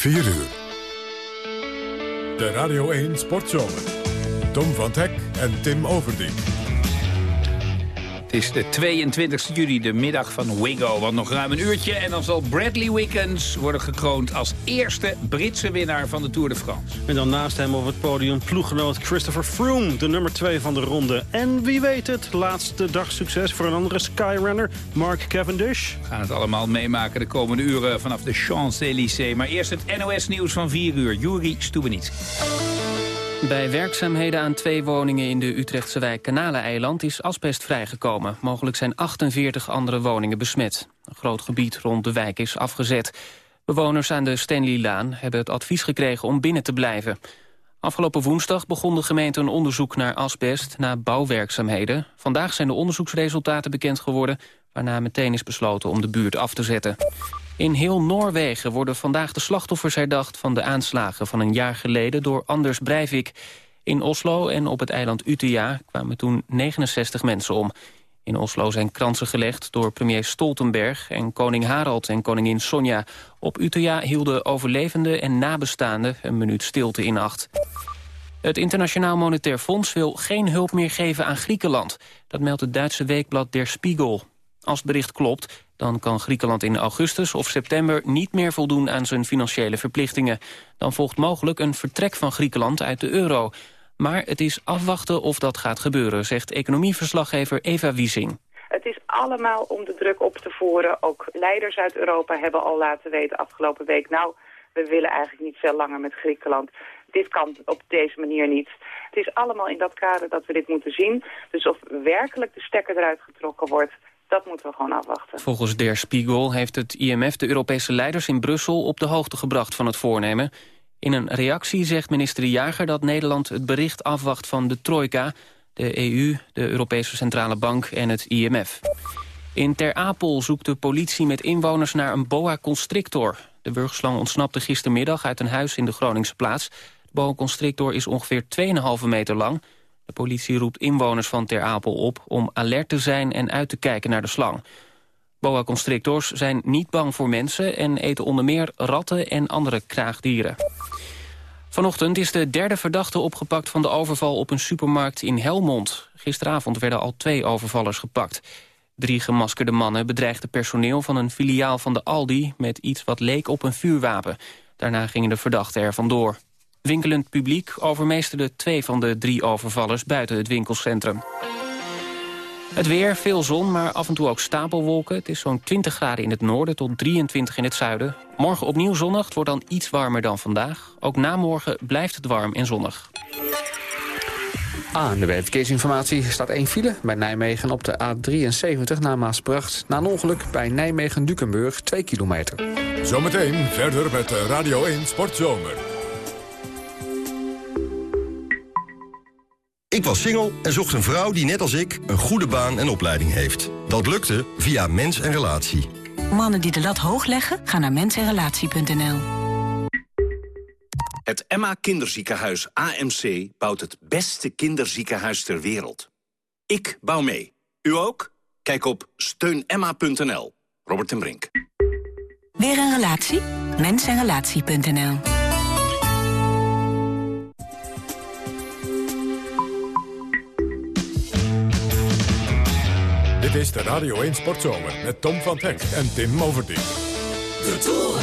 4 uur. De Radio 1 Sportzomer. Tom van Hek en Tim Overdien. Het is de 22 juli, de middag van Wigo. Want nog ruim een uurtje en dan zal Bradley Wiggins worden gekroond... als eerste Britse winnaar van de Tour de France. En dan naast hem op het podium ploeggenoot Christopher Froome... de nummer 2 van de ronde. En wie weet het, laatste dag succes voor een andere skyrunner, Mark Cavendish. We gaan het allemaal meemaken de komende uren vanaf de Champs-Élysées. Maar eerst het NOS-nieuws van 4 uur. Juri Stubenitski. Bij werkzaamheden aan twee woningen in de Utrechtse wijk Kanaleneiland is asbest vrijgekomen. Mogelijk zijn 48 andere woningen besmet. Een groot gebied rond de wijk is afgezet. Bewoners aan de Stanley-laan hebben het advies gekregen om binnen te blijven. Afgelopen woensdag begon de gemeente een onderzoek naar asbest na bouwwerkzaamheden. Vandaag zijn de onderzoeksresultaten bekend geworden... waarna meteen is besloten om de buurt af te zetten. In heel Noorwegen worden vandaag de slachtoffers herdacht... van de aanslagen van een jaar geleden door Anders Breivik. In Oslo en op het eiland Utøya kwamen toen 69 mensen om. In Oslo zijn kransen gelegd door premier Stoltenberg... en koning Harald en koningin Sonja. Op Utøya hielden overlevenden en nabestaanden... een minuut stilte in acht. Het Internationaal Monetair Fonds wil geen hulp meer geven aan Griekenland. Dat meldt het Duitse weekblad Der Spiegel. Als het bericht klopt, dan kan Griekenland in augustus of september niet meer voldoen aan zijn financiële verplichtingen. Dan volgt mogelijk een vertrek van Griekenland uit de euro. Maar het is afwachten of dat gaat gebeuren, zegt economieverslaggever Eva Wiesing. Het is allemaal om de druk op te voeren. Ook leiders uit Europa hebben al laten weten afgelopen week... nou, we willen eigenlijk niet veel langer met Griekenland. Dit kan op deze manier niet. Het is allemaal in dat kader dat we dit moeten zien. Dus of werkelijk de stekker eruit getrokken wordt dat moeten we gewoon afwachten. Volgens Der Spiegel heeft het IMF de Europese leiders in Brussel op de hoogte gebracht van het voornemen. In een reactie zegt minister De Jager dat Nederland het bericht afwacht van de Trojka, de EU, de Europese Centrale Bank en het IMF. In Ter Apel zoekt de politie met inwoners naar een boa constrictor. De burgerslang ontsnapte gistermiddag uit een huis in de Groningse plaats. De boa constrictor is ongeveer 2,5 meter lang de politie roept inwoners van Ter Apel op om alert te zijn en uit te kijken naar de slang. Boa constrictors zijn niet bang voor mensen en eten onder meer ratten en andere kraagdieren. Vanochtend is de derde verdachte opgepakt van de overval op een supermarkt in Helmond. Gisteravond werden al twee overvallers gepakt. Drie gemaskerde mannen bedreigden personeel van een filiaal van de Aldi... met iets wat leek op een vuurwapen. Daarna gingen de verdachten er vandoor. Winkelend publiek overmeesterde twee van de drie overvallers buiten het winkelcentrum. Het weer, veel zon, maar af en toe ook stapelwolken. Het is zo'n 20 graden in het noorden tot 23 in het zuiden. Morgen opnieuw zonnig, het wordt dan iets warmer dan vandaag. Ook na morgen blijft het warm en zonnig. Aan de verkeersinformatie staat één file bij Nijmegen op de A73 naar Maasbracht. Na een ongeluk bij Nijmegen-Dukenburg 2 kilometer. Zometeen verder met Radio 1 Sportzomer. Ik was single en zocht een vrouw die net als ik een goede baan en opleiding heeft. Dat lukte via Mens en Relatie. Mannen die de lat hoog leggen, gaan naar mensenrelatie.nl. Het Emma Kinderziekenhuis AMC bouwt het beste kinderziekenhuis ter wereld. Ik bouw mee. U ook? Kijk op steunemma.nl. Robert ten Brink. Weer een relatie? Mensenrelatie.nl is de Radio 1 Sportzomer met Tom van Hek en Tim Overdien. De Tour.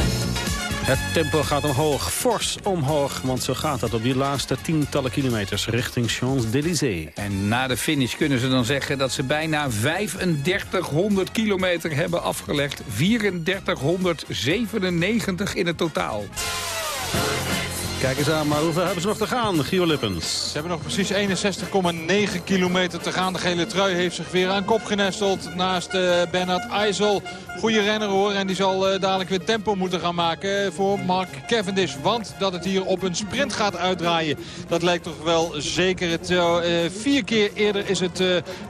Het tempo gaat omhoog, fors omhoog, want zo gaat dat op die laatste tientallen kilometers richting Champs-Élysées. En na de finish kunnen ze dan zeggen dat ze bijna 3500 kilometer hebben afgelegd. 3497 in het totaal. Kijk eens aan, maar hoeveel hebben ze nog te gaan, Gio Lippens? Ze hebben nog precies 61,9 kilometer te gaan. De gele trui heeft zich weer aan kop genesteld naast uh, Bernard Eisel. Goede renner hoor en die zal uh, dadelijk weer tempo moeten gaan maken voor Mark Cavendish. Want dat het hier op een sprint gaat uitdraaien, dat lijkt toch wel zeker. Het, uh, vier keer eerder is het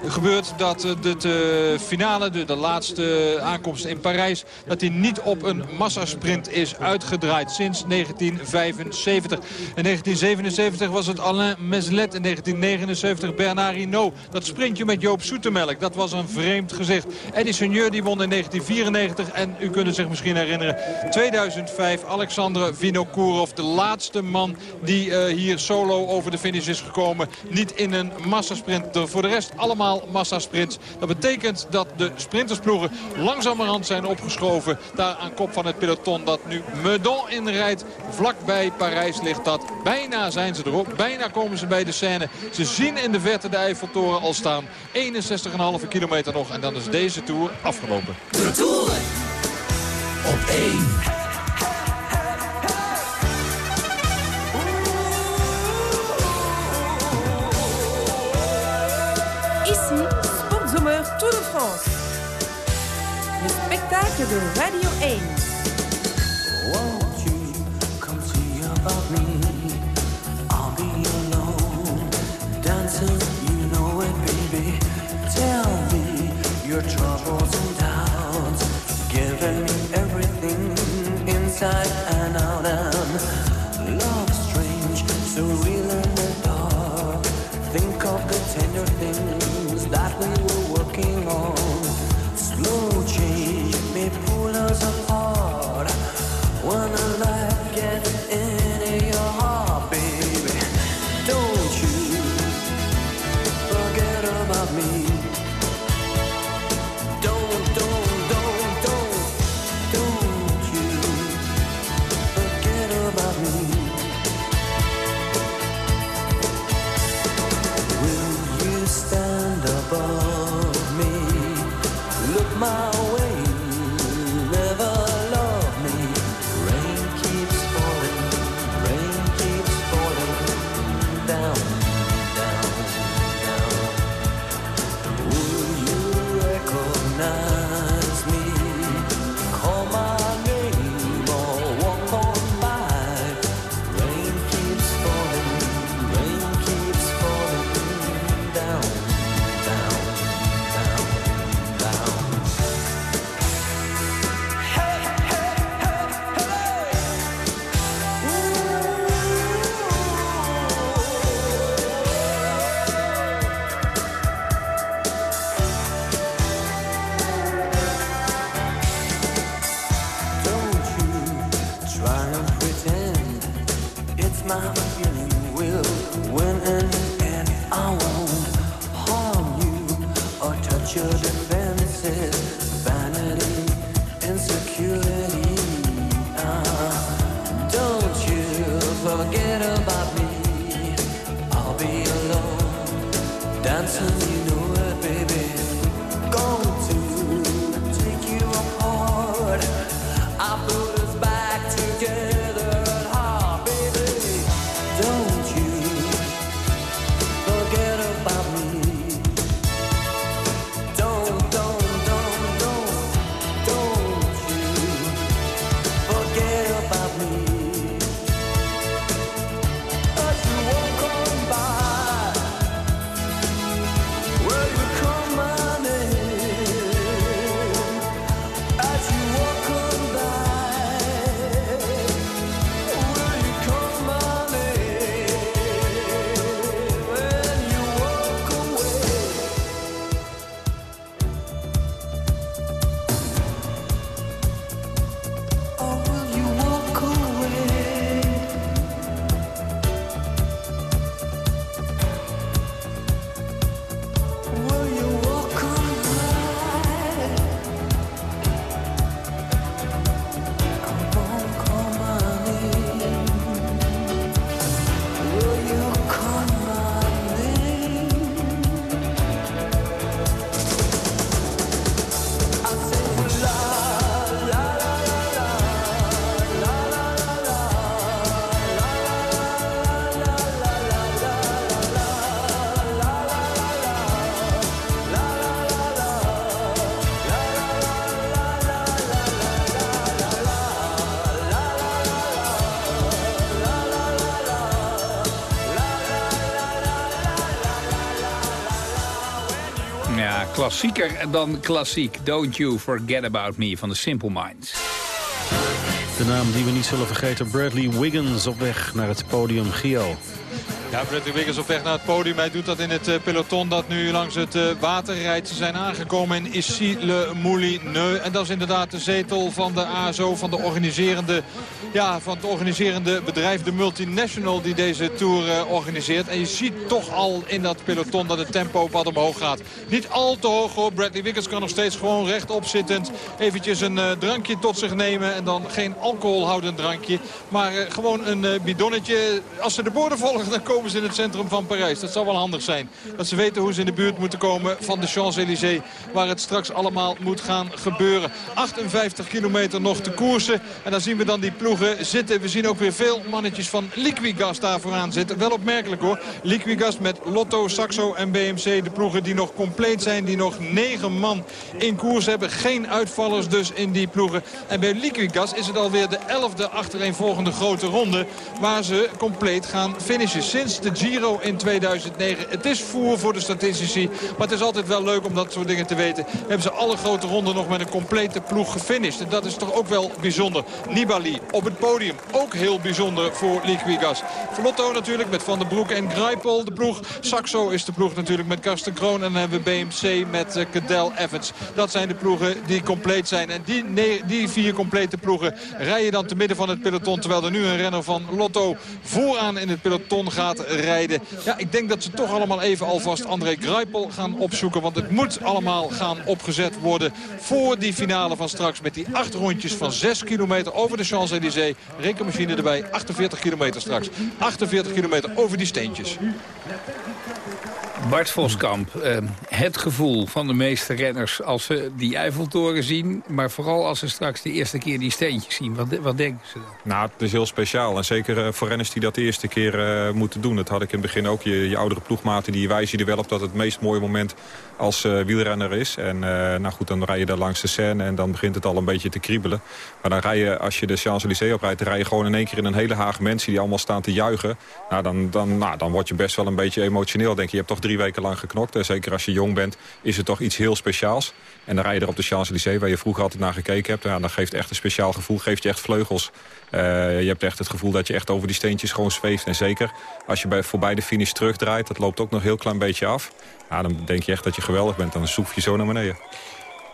gebeurd dat de finale, de, laatste aankomst in Parijs... dat hij niet op een massasprint is uitgedraaid sinds 1975. 1978. In 1977 was het Alain Meslet. In 1979 Bernard Hinault. Dat sprintje met Joop Soetemelk, dat was een vreemd gezicht. Eddie Seigneur die won in 1994. En u kunt zich misschien herinneren, 2005 Alexandre Vinokourov. De laatste man die uh, hier solo over de finish is gekomen. Niet in een massasprint. Voor de rest allemaal massasprints. Dat betekent dat de sprintersploegen langzamerhand zijn opgeschoven. Daar aan kop van het peloton dat nu Meudon inrijdt. Vlakbij Parijs ligt dat. Bijna zijn ze erop. Bijna komen ze bij de scène. Ze zien in de verte de Eiffeltoren al staan. 61,5 kilometer nog. En dan is deze Tour afgelopen. De Tour op 1. Le spectacle de Radio 1. Won't you come see about me? I'll be alone, dancing, you know it, baby. Tell me your troubles given everything inside. Try and pretend it's my feeling will win end. I won't harm you or touch your klassieker dan klassiek. Don't You Forget About Me van de Simple Minds. De naam die we niet zullen vergeten, Bradley Wiggins op weg naar het podium Gio. Ja, Bradley Wiggins op weg naar het podium. Hij doet dat in het eh, peloton dat nu langs het eh, water rijdt. Ze zijn aangekomen in Issy-le-Moulineux. En dat is inderdaad de zetel van de ASO, van, de organiserende, ja, van het organiserende bedrijf, de multinational die deze Tour eh, organiseert. En je ziet toch al in dat peloton dat het tempo wat omhoog gaat. Niet al te hoog hoor. Bradley Wiggins kan nog steeds gewoon rechtop zittend eventjes een drankje tot zich nemen. En dan geen alcoholhoudend drankje, maar gewoon een bidonnetje. Als ze de borden volgen, dan komen ze in het centrum van Parijs. Dat zou wel handig zijn. Dat ze weten hoe ze in de buurt moeten komen van de Champs-Élysées. Waar het straks allemaal moet gaan gebeuren. 58 kilometer nog te koersen. En dan zien we dan die ploegen zitten. We zien ook weer veel mannetjes van Liquigas daar vooraan zitten. Wel opmerkelijk hoor. Liquigas met Lotto, Saxo en BMC. De ploegen die nog compleet zijn. Die nog negen man in koers hebben. Geen uitvallers dus in die ploegen. En bij Liquigas is het alweer de elfde achtereenvolgende grote ronde. Waar ze compleet gaan finishen. Sinds de Giro in 2009. Het is voer voor de statistici. Maar het is altijd wel leuk om dat soort dingen te weten. Hebben ze alle grote ronden nog met een complete ploeg gefinished. En dat is toch ook wel bijzonder. Nibali op het podium. Ook heel bijzonder voor Liquigas. Lotto natuurlijk met Van der Broek en Greipel de ploeg. Saxo is de ploeg natuurlijk met Karsten Kroon. En dan hebben we BMC met uh, Cadel Evans. Dat zijn de ploegen die compleet zijn. En die, die vier complete ploegen rijden dan te midden van het peloton. Terwijl er nu een renner van Lotto vooraan in het peloton gaat rijden. Ja, ik denk dat ze toch allemaal even alvast André Greipel gaan opzoeken. Want het moet allemaal gaan opgezet worden voor die finale van straks. Met die acht rondjes van 6 kilometer over de Champs-Élysées. Rekenmachine erbij, 48 kilometer straks. 48 kilometer over die steentjes. Bart Voskamp, eh, het gevoel van de meeste renners als ze die Eiffeltoren zien... maar vooral als ze straks de eerste keer die steentjes zien. Wat, wat denken ze dan? Nou, het is heel speciaal. En zeker eh, voor renners die dat de eerste keer uh, moeten doen. Dat had ik in het begin ook. Je, je oudere ploegmaten die wijzen er wel op dat het meest mooie moment als uh, wielrenner is. En uh, nou goed, dan rij je daar langs de Seine en dan begint het al een beetje te kriebelen. Maar dan rij je, als je de Champs-Élysées oprijdt... dan rij je gewoon in één keer in een hele haag mensen die allemaal staan te juichen. Nou, dan, dan, nou, dan word je best wel een beetje emotioneel. Denk je, je hebt toch drie weken lang geknokt. En zeker als je jong bent, is het toch iets heel speciaals. En dan rij je er op de Champs-Élysées, waar je vroeger altijd naar gekeken hebt. Ja, dan geeft echt een speciaal gevoel, geeft je echt vleugels. Uh, je hebt echt het gevoel dat je echt over die steentjes gewoon zweeft. En zeker als je bij, voorbij de finish terugdraait, dat loopt ook nog een heel klein beetje af. Dan denk je echt dat je geweldig bent. Dan soef je zo naar beneden.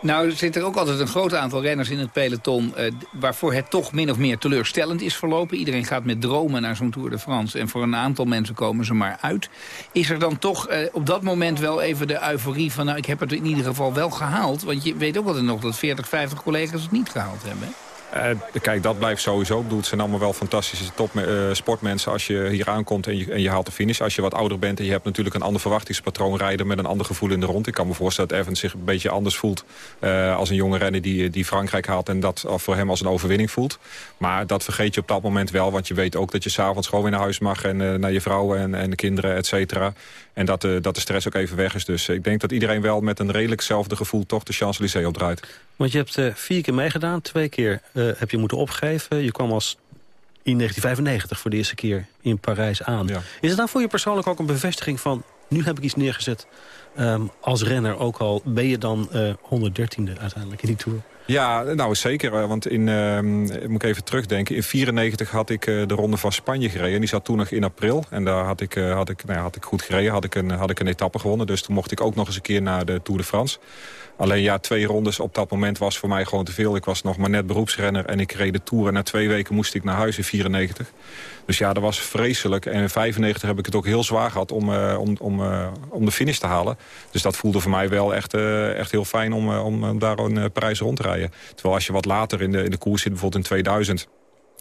Nou, er zit er ook altijd een groot aantal renners in het peloton... Uh, waarvoor het toch min of meer teleurstellend is verlopen. Iedereen gaat met dromen naar zo'n Tour de France. En voor een aantal mensen komen ze maar uit. Is er dan toch uh, op dat moment wel even de euforie van... nou, ik heb het in ieder geval wel gehaald. Want je weet ook altijd nog dat 40, 50 collega's het niet gehaald hebben. Uh, kijk, dat blijft sowieso. Ik bedoel, het zijn allemaal wel fantastische top, uh, sportmensen als je hier aankomt en je, en je haalt de finish. Als je wat ouder bent en je hebt natuurlijk een ander verwachtingspatroon rijden met een ander gevoel in de rond. Ik kan me voorstellen dat Evans zich een beetje anders voelt uh, als een jonge renner die, die Frankrijk haalt en dat voor hem als een overwinning voelt. Maar dat vergeet je op dat moment wel, want je weet ook dat je s'avonds gewoon weer naar huis mag en naar je vrouw en, en de kinderen, et cetera. En dat, dat de stress ook even weg is. Dus ik denk dat iedereen wel met een redelijk hetzelfde gevoel toch de Champs-Élysées opdraait. Want je hebt vier keer meegedaan, twee keer heb je moeten opgeven. Je kwam als in 1995 voor de eerste keer in Parijs aan. Ja. Is het dan voor je persoonlijk ook een bevestiging van... nu heb ik iets neergezet um, als renner, ook al ben je dan uh, 113e uiteindelijk in die Tour? Ja, nou zeker. Want in, uh, moet ik even terugdenken. In 94 had ik uh, de Ronde van Spanje gereden. Die zat toen nog in april. En daar had ik, uh, had ik, nou had ik goed gereden. Had ik, een, had ik een etappe gewonnen. Dus toen mocht ik ook nog eens een keer naar de Tour de France. Alleen ja, twee rondes op dat moment was voor mij gewoon te veel. Ik was nog maar net beroepsrenner en ik reed de Tour. En na twee weken moest ik naar huis in 94. Dus ja, dat was vreselijk. En in 95 heb ik het ook heel zwaar gehad om, uh, om, om, uh, om de finish te halen. Dus dat voelde voor mij wel echt, uh, echt heel fijn om, om, om daar een prijs rond te rijden. Terwijl als je wat later in de, in de koers zit, bijvoorbeeld in 2000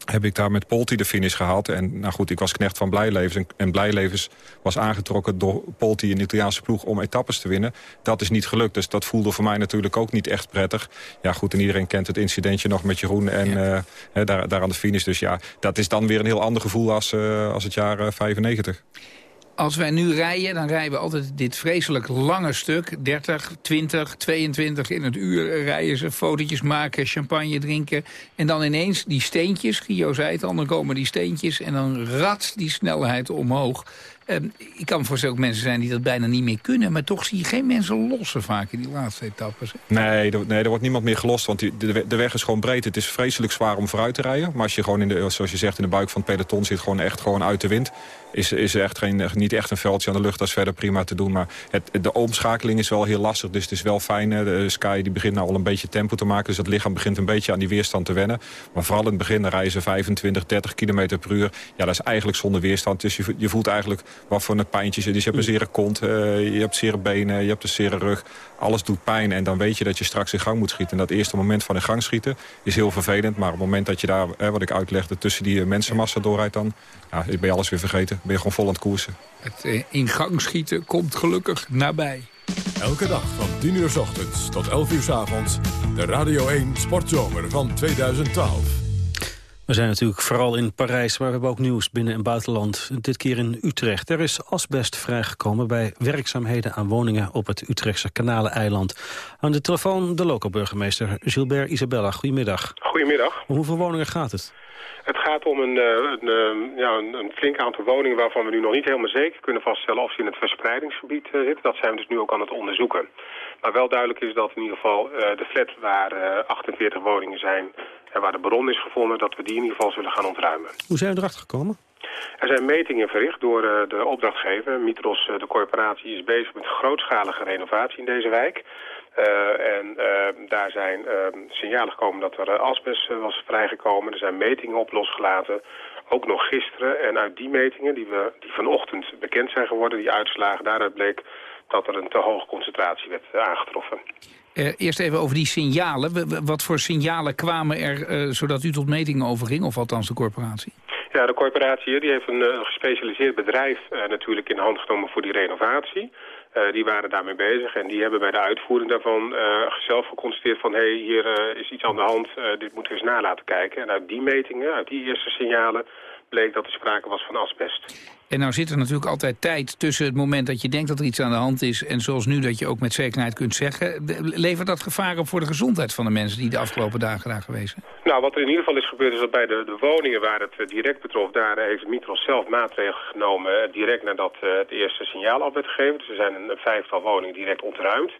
heb ik daar met Polti de finish gehaald. En nou goed, ik was knecht van Blijlevens. En, en Blijlevens was aangetrokken door Polti, een Italiaanse ploeg, om etappes te winnen. Dat is niet gelukt, dus dat voelde voor mij natuurlijk ook niet echt prettig. Ja goed, en iedereen kent het incidentje nog met Jeroen en ja. uh, daar, daar aan de finish. Dus ja, dat is dan weer een heel ander gevoel als, uh, als het jaar uh, 95 als wij nu rijden, dan rijden we altijd dit vreselijk lange stuk. 30, 20, 22 in het uur rijden ze, fotootjes maken, champagne drinken. En dan ineens die steentjes, Gio zei het al, dan komen die steentjes... en dan rat die snelheid omhoog. Ehm, ik kan me voorstellen ook mensen zijn die dat bijna niet meer kunnen... maar toch zie je geen mensen lossen vaak in die laatste etappes. Nee, er, nee, er wordt niemand meer gelost, want de, de weg is gewoon breed. Het is vreselijk zwaar om vooruit te rijden. Maar als je gewoon, in de, zoals je zegt, in de buik van het peloton zit... gewoon echt gewoon uit de wind, is, is echt geen, niet echt een veldje aan de lucht. Dat is verder prima te doen. Maar het, de omschakeling is wel heel lastig, dus het is wel fijn. hè. De Sky die begint nou al een beetje tempo te maken. Dus het lichaam begint een beetje aan die weerstand te wennen. Maar vooral in het begin rijden ze 25, 30 km per uur. Ja, dat is eigenlijk zonder weerstand. Dus je, voelt eigenlijk wat voor een pijntje zit. Dus je hebt een zere kont, eh, je hebt zere benen, je hebt een zere rug. Alles doet pijn en dan weet je dat je straks in gang moet schieten. En dat eerste moment van in gang schieten is heel vervelend. Maar op het moment dat je daar, eh, wat ik uitlegde, tussen die mensenmassa doorrijdt... dan ja, ben je alles weer vergeten. Ben je gewoon vol aan het koersen. Het eh, in gang schieten komt gelukkig nabij. Elke dag van 10 uur s ochtends tot 11 uur s avonds. De Radio 1 Sportzomer van 2012. We zijn natuurlijk vooral in Parijs, maar we hebben ook nieuws binnen- en buitenland. Dit keer in Utrecht. Er is asbest vrijgekomen bij werkzaamheden aan woningen op het Utrechtse Kanaleneiland. Aan de telefoon de loco-burgemeester Gilbert Isabella. Goedemiddag. Goedemiddag. Om hoeveel woningen gaat het? Het gaat om een, eh, een, eh, ja, een, flink aantal woningen waarvan we nu nog niet helemaal zeker kunnen vaststellen of ze in het verspreidingsgebied eh, zitten. Dat zijn we dus nu ook aan het onderzoeken. Maar wel duidelijk is dat in ieder geval de flat waar eh, 48 woningen zijn en waar de bron is gevonden, dat we die in ieder geval zullen gaan ontruimen. Hoe zijn we erachter gekomen? Er zijn metingen verricht door eh, de opdrachtgever. Mitros, eh, de corporatie, is bezig met grootschalige renovatie in deze wijk. Eh, en daar zijn eh, signalen gekomen dat er asbest was vrijgekomen. Er zijn metingen op losgelaten. Ook nog gisteren. En uit die metingen, die, we, die vanochtend bekend zijn geworden, die uitslagen, daaruit bleek dat er een te hoge concentratie werd aangetroffen. Eh, eerst even over die signalen. Wat voor signalen kwamen er eh, zodat u tot metingen overging? Of althans de corporatie? Ja, de corporatie die heeft een eh, gespecialiseerd bedrijf natuurlijk in de hand genomen voor die renovatie. Die waren daarmee bezig en die hebben bij de uitvoering daarvan zelf geconstateerd van... hé, hey, hier is iets aan de hand, dit moeten we eens na laten kijken. En uit die metingen, uit die eerste signalen, bleek dat er sprake was van asbest. En nou zit er natuurlijk altijd tijd tussen het moment dat je denkt dat er iets aan de hand is... en zoals nu dat je ook met zekerheid kunt zeggen... levert dat gevaar op voor de gezondheid van de mensen die de afgelopen dagen daar geweest zijn? Nou, wat er in ieder geval is gebeurd is dat bij de, de woningen waar het eh, direct betrof... daar heeft Mitros zelf maatregelen genomen eh, direct nadat eh, het eerste signaal af werd gegeven. Dus er zijn een, een vijftal woningen direct ontruimd.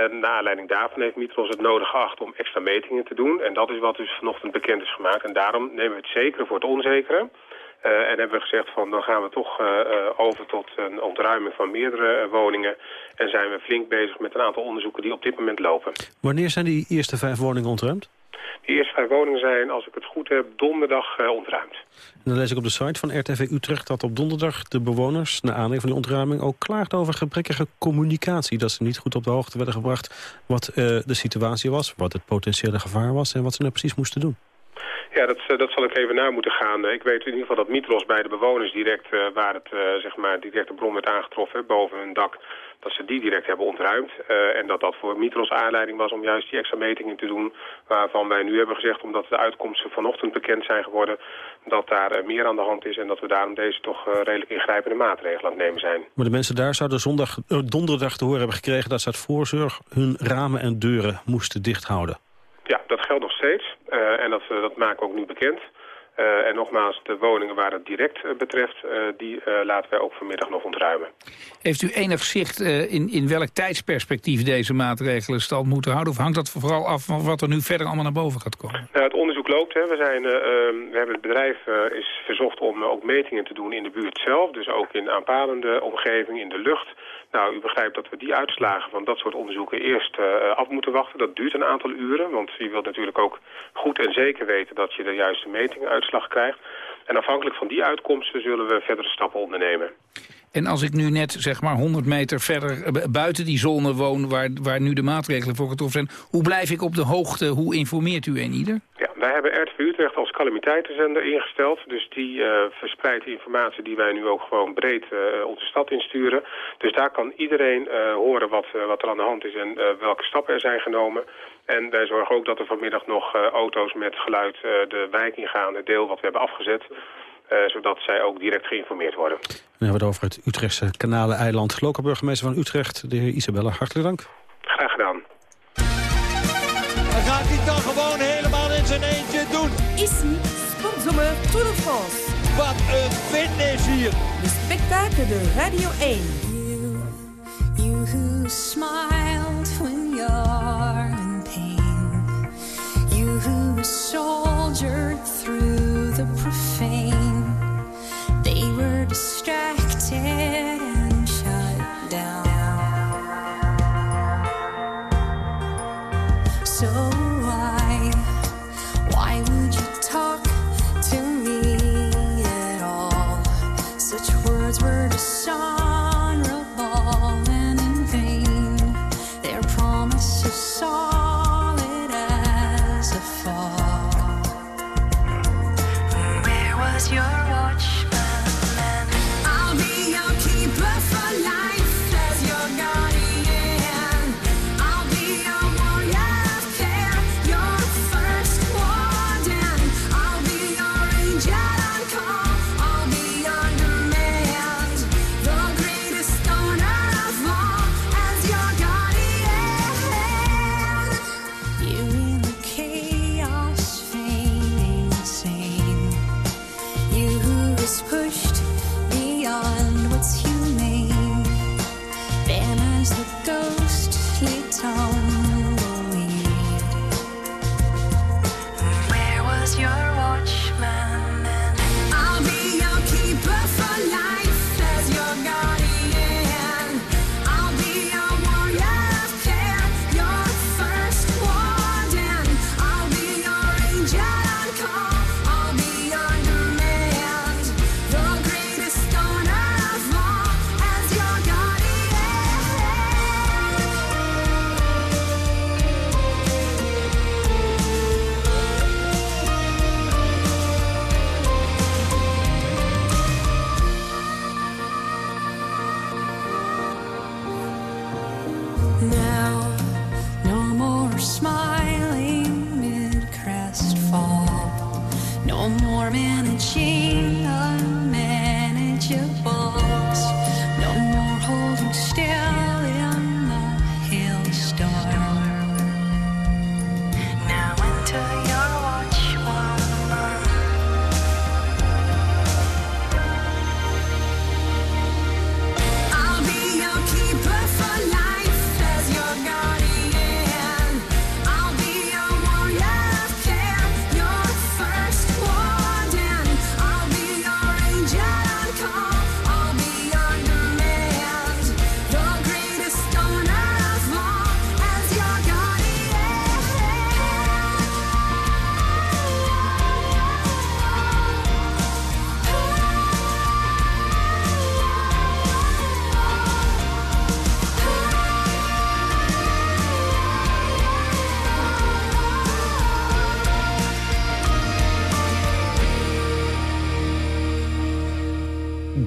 En naar aanleiding daarvan heeft Mitros het nodig geacht om extra metingen te doen. En dat is wat dus vanochtend bekend is gemaakt. En daarom nemen we het zekere voor het onzekere. Eh, en hebben we gezegd van dan gaan we toch eh, eh, over tot een ontruiming van meerdere woningen. En zijn we flink bezig met een aantal onderzoeken die op dit moment lopen. Wanneer zijn die eerste vijf woningen ontruimd? Die eerste vijf woningen zijn, als ik het goed heb, donderdag eh, ontruimd. En dan lees ik op de site van RTV Utrecht dat op donderdag de bewoners... naar aanleiding van die ontruiming ook klaagden over gebrekkige communicatie. Dat ze niet goed op de hoogte werden gebracht wat eh, de situatie was... wat het potentiële gevaar was en wat ze nou precies moesten doen. Ja, dat, eh, dat zal ik even na moeten gaan. Ik weet in ieder geval dat Mitros bij de bewoners direct, waar het zeg maar direct de bron werd aangetroffen, boven hun dak, dat ze die direct hebben ontruimd. Eh, en dat dat voor Mitros aanleiding was om juist die extra metingen te doen, waarvan wij nu hebben gezegd, omdat de uitkomsten vanochtend bekend zijn geworden, dat daar eh, meer aan de hand is en dat we daarom deze toch eh, redelijk ingrijpende maatregelen aan het nemen zijn. Maar de mensen daar zouden zondag, eh, donderdag te horen hebben gekregen... dat ze uit voorzorg hun ramen en deuren moesten dichthouden. Ja, dat geldt nog steeds. En dat, dat maken we ook nu bekend. Eh, en nogmaals, de woningen waar het direct eh, betreft, eh, die laten wij ook vanmiddag nog ontruimen. Heeft u enig zicht in, in welk tijdsperspectief deze maatregelen stand moeten houden? Of hangt dat vooral af van wat er nu verder allemaal naar boven gaat komen? Nou, het onderzoek loopt. Hè. We, zijn, eh, ehm, we hebben het bedrijf is verzocht om ook metingen te doen in de buurt zelf. Dus ook in aanpalende omgeving, in de lucht. Nou, u begrijpt dat we die uitslagen van dat soort onderzoeken eerst eh, af moeten wachten. Dat duurt een aantal uren, want je wilt natuurlijk ook goed en zeker weten dat je de juiste metinguitslag krijgt. En afhankelijk van die uitkomsten zullen we verdere stappen ondernemen. En als ik nu net zeg maar 100 meter verder eh, buiten die zone woon... Waar, waar nu de maatregelen voor getroffen zijn... hoe blijf ik op de hoogte? Hoe informeert u een ieder? Ja, wij hebben RTV Utrecht als calamiteitenzender ingesteld. Dus die eh, verspreidt informatie die wij nu ook gewoon breed eh, onze stad insturen. Dus daar kan iedereen horen wat, wat er aan de hand is en welke stappen er zijn genomen. En wij zorgen ook dat er vanmiddag nog auto's met geluid de wijk ingaan, het deel wat we hebben afgezet. Eh, zodat zij ook direct geïnformeerd worden. Dan hebben we het over het Utrechtse Kanaleneiland. Lokale burgemeester van Utrecht, de heer Isabella. Hartelijk dank. Graag gedaan. Gaat hij dan gewoon helemaal in zijn eentje doen? Ici, Sportzomer Tour de France. wat een fitness hier. De spectakel de Radio 1. You who smiled when you're in pain. You who soldiered through distracted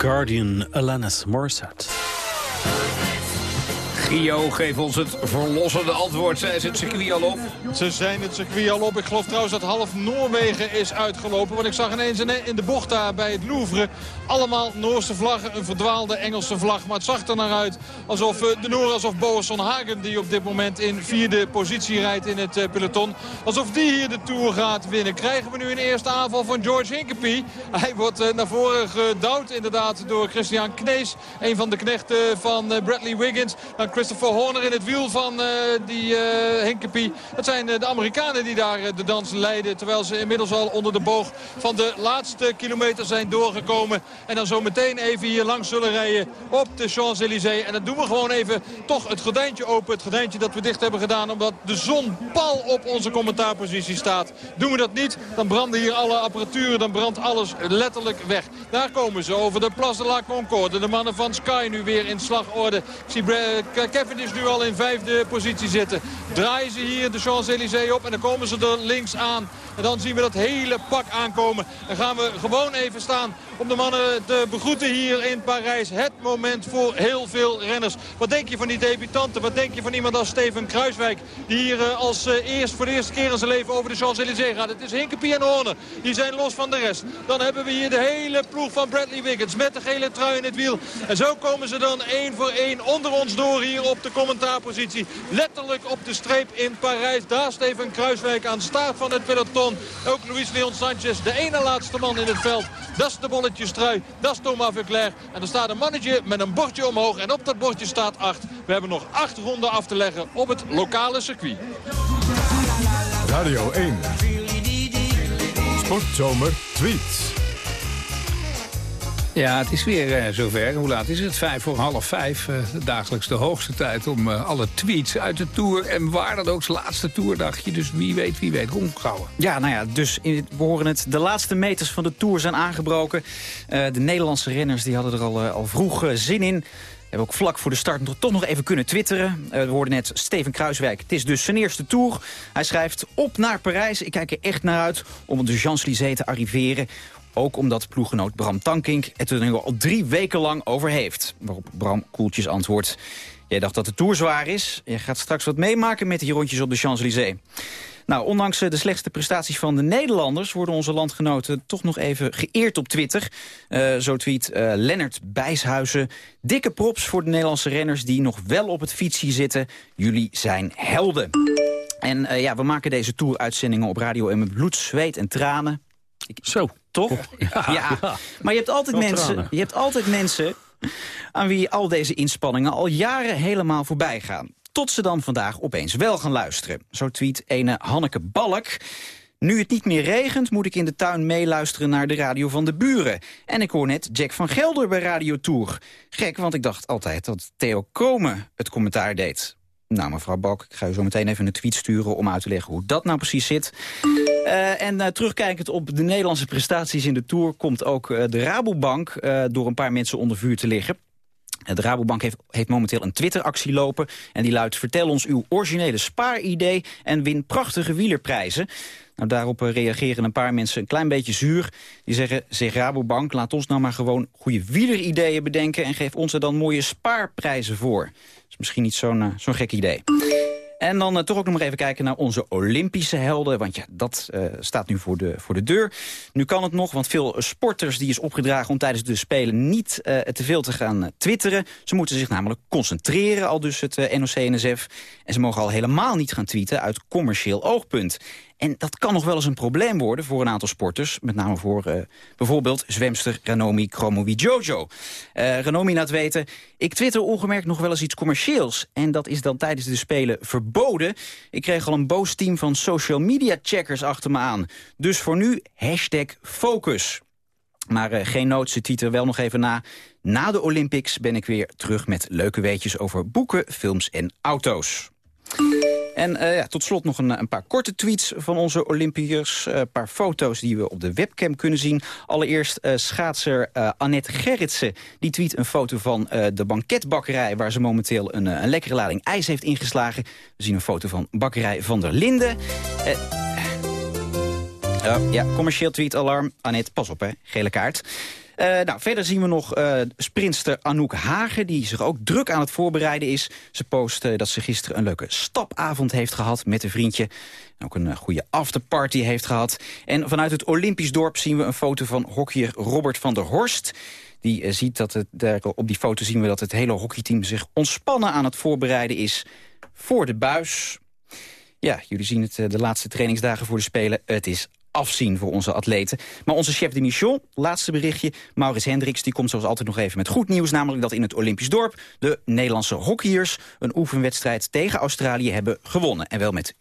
Guardian Alanis Morissette. Gio, geef ons het verlossende antwoord. Zij is het circuit al op. Ze zijn het circuit al op. Ik geloof trouwens dat half Noorwegen is uitgelopen. Want ik zag ineens in de bocht daar bij het Louvre... allemaal Noorse vlaggen, een verdwaalde Engelse vlag. Maar het zag er naar uit alsof eh, de Noor, alsof Boasson Hagen... die op dit moment in vierde positie rijdt in het eh, peloton... alsof die hier de Tour gaat winnen. Krijgen we nu een eerste aanval van George Hinkepie. Hij wordt eh, naar voren gedouwd inderdaad door Christian Knees. Een van de knechten van Bradley Wiggins. Dan Christopher Horner in het wiel van die Hinkepie. Dat zijn de Amerikanen die daar de dans leiden. Terwijl ze inmiddels al onder de boog van de laatste kilometer zijn doorgekomen. En dan zo meteen even hier langs zullen rijden op de Champs-Élysées. En dan doen we gewoon even toch het gordijntje open. Het gordijntje dat we dicht hebben gedaan omdat de zon pal op onze commentaarpositie staat. Doen we dat niet, dan branden hier alle apparatuur. Dan brandt alles letterlijk weg. Daar komen ze over de Place de la Concorde. De mannen van Sky nu weer in slagorde. Ik zie Kevin is nu al in vijfde positie zitten. Draaien ze hier de Champs-Élysées op en dan komen ze er links aan. En dan zien we dat hele pak aankomen. Dan gaan we gewoon even staan om de mannen te begroeten hier in Parijs. Het moment voor heel veel renners. Wat denk je van die debutanten? Wat denk je van iemand als Steven Kruiswijk... die hier eh, als eh, eerst voor de eerste keer in zijn leven over de Champs-Élysées gaat? Het is Hinkepie en Horner. Die zijn los van de rest. Dan hebben we hier de hele ploeg van Bradley Wiggins met de gele trui in het wiel. En zo komen ze dan één voor één onder ons door hier op de commentaarpositie. Letterlijk op de streep in Parijs. Daar Steven Kruiswijk aan de staart van het peloton. Ook Luis Leon Sanchez, de ene laatste man in het veld. Dat is de bolletjestrui, dat is Thomas Verclair. En er staat een mannetje met een bordje omhoog. En op dat bordje staat 8. We hebben nog 8 ronden af te leggen op het lokale circuit. Radio 1. Sportzomer tweets. Ja, het is weer eh, zover. Hoe laat is het? Vijf voor half vijf. eh, dagelijks de hoogste tijd om eh, alle tweets uit de Tour... en waar dat ook zijn laatste toerdagje. Dus wie weet, wie weet, rondgouwen. Ja, nou ja, dus in- we horen het. De laatste meters van de Tour zijn aangebroken. De Nederlandse renners die hadden er al, al vroeg zin in. Hebben ook vlak voor de start toch nog even kunnen twitteren. We hoorden net Steven Kruiswijk. Het is dus zijn eerste Tour. Hij schrijft op naar Parijs. Ik kijk er echt naar uit om op de Champs-Élysées te arriveren. Ook omdat ploeggenoot Bram Tankink het er nu al drie weken lang over heeft. Waarop Bram koeltjes antwoordt. Jij dacht dat de Tour zwaar is. Je gaat straks wat meemaken met die rondjes op de Champs-Élysées. Nou, ondanks eh, de slechtste prestaties van de Nederlanders... worden onze landgenoten toch nog even geëerd op Twitter. Eh, zo tweet eh, Lennart Bijshuizen. Dikke props voor de Nederlandse renners die nog wel op het fietsie zitten. Jullie zijn helden. En ja, we maken deze tour-uitzendingen op radio en met bloed, zweet en tranen. Zo. Toch? Ja. Maar je hebt altijd mensen, tranen. je hebt altijd mensen aan wie al deze inspanningen al jaren helemaal voorbij gaan. Tot ze dan vandaag opeens wel gaan luisteren. Zo tweet ene Hanneke Balk. Nu het niet meer regent, moet ik in de tuin meeluisteren naar de radio van de buren. En ik hoor net Jack van Gelder bij Radio Tour. Gek, want ik dacht altijd dat Theo Komen het commentaar deed. Nou, mevrouw Balk, ik ga u zo meteen even een tweet sturen... om uit te leggen hoe dat nou precies zit. Eh, en eh, terugkijkend op de Nederlandse prestaties in de Tour... komt ook eh, de Rabobank door een paar mensen onder vuur te liggen. De Rabobank heeft, heeft momenteel een Twitter-actie lopen. En die luidt, vertel ons uw originele spaaridee... en win prachtige wielerprijzen. Nou, daarop eh, reageren een paar mensen een klein beetje zuur. Die zeggen, zeg Rabobank, laat ons nou maar gewoon goede wielerideeën bedenken... en geef ons er dan mooie spaarprijzen voor. Dat is misschien niet zo'n eh, zo'n gek idee. En dan eh, toch ook nog maar even kijken naar onze Olympische helden. Want ja, dat eh, staat nu voor de, voor de deur. Nu kan het nog, want veel sporters die is opgedragen... om tijdens de Spelen niet eh, te veel te gaan twitteren. Ze moeten zich namelijk concentreren, al dus het NOC-NSF. En ze mogen al helemaal niet gaan tweeten uit commercieel oogpunt. En dat kan nog wel eens een probleem worden voor een aantal sporters. Met name voor eh, bijvoorbeeld zwemster Ranomi Kromowidjojo. Eh Ranomi laat weten, ik twitter ongemerkt nog wel eens iets commercieels. En dat is dan tijdens de Spelen verboden. Ik kreeg al een boos team van social media checkers achter me aan. Dus voor nu hashtag focus. Maar eh, geen nood, ze tweeten wel nog even na. Na de Olympics ben ik weer terug met leuke weetjes over boeken, films en auto's. En eh, ja, tot slot nog een, een paar korte tweets van onze Olympiërs. Eh, Een paar foto's die we op de webcam kunnen zien. Allereerst eh, schaatser eh, Annette Gerritsen. Die tweet een foto van eh, de banketbakkerij... waar ze momenteel een, eh, een lekkere lading ijs heeft ingeslagen. We zien een foto van bakkerij Van der Linden. Eh, ja, commercieel tweetalarm. Annette, pas op hè, gele kaart. Uh, nou, verder zien we nog uh, sprinster Anouk Hagen... die zich ook druk aan het voorbereiden is. Ze post uh, dat ze gisteren een leuke stapavond heeft gehad met een vriendje. En ook een goede afterparty heeft gehad. En vanuit het Olympisch dorp zien we een foto van hockeyer Robert van der Horst... Die ziet dat het, op die foto zien we dat het hele hockeyteam zich ontspannen aan het voorbereiden is voor de buis. Ja, jullie zien het de laatste trainingsdagen voor de Spelen. Het is afzien voor onze atleten. Maar onze chef de mission, laatste berichtje. Maurits Hendricks, die komt zoals altijd nog even met goed nieuws. Namelijk dat in het Olympisch dorp de Nederlandse hockeyers... een oefenwedstrijd tegen Australië hebben gewonnen. En wel met 4-0.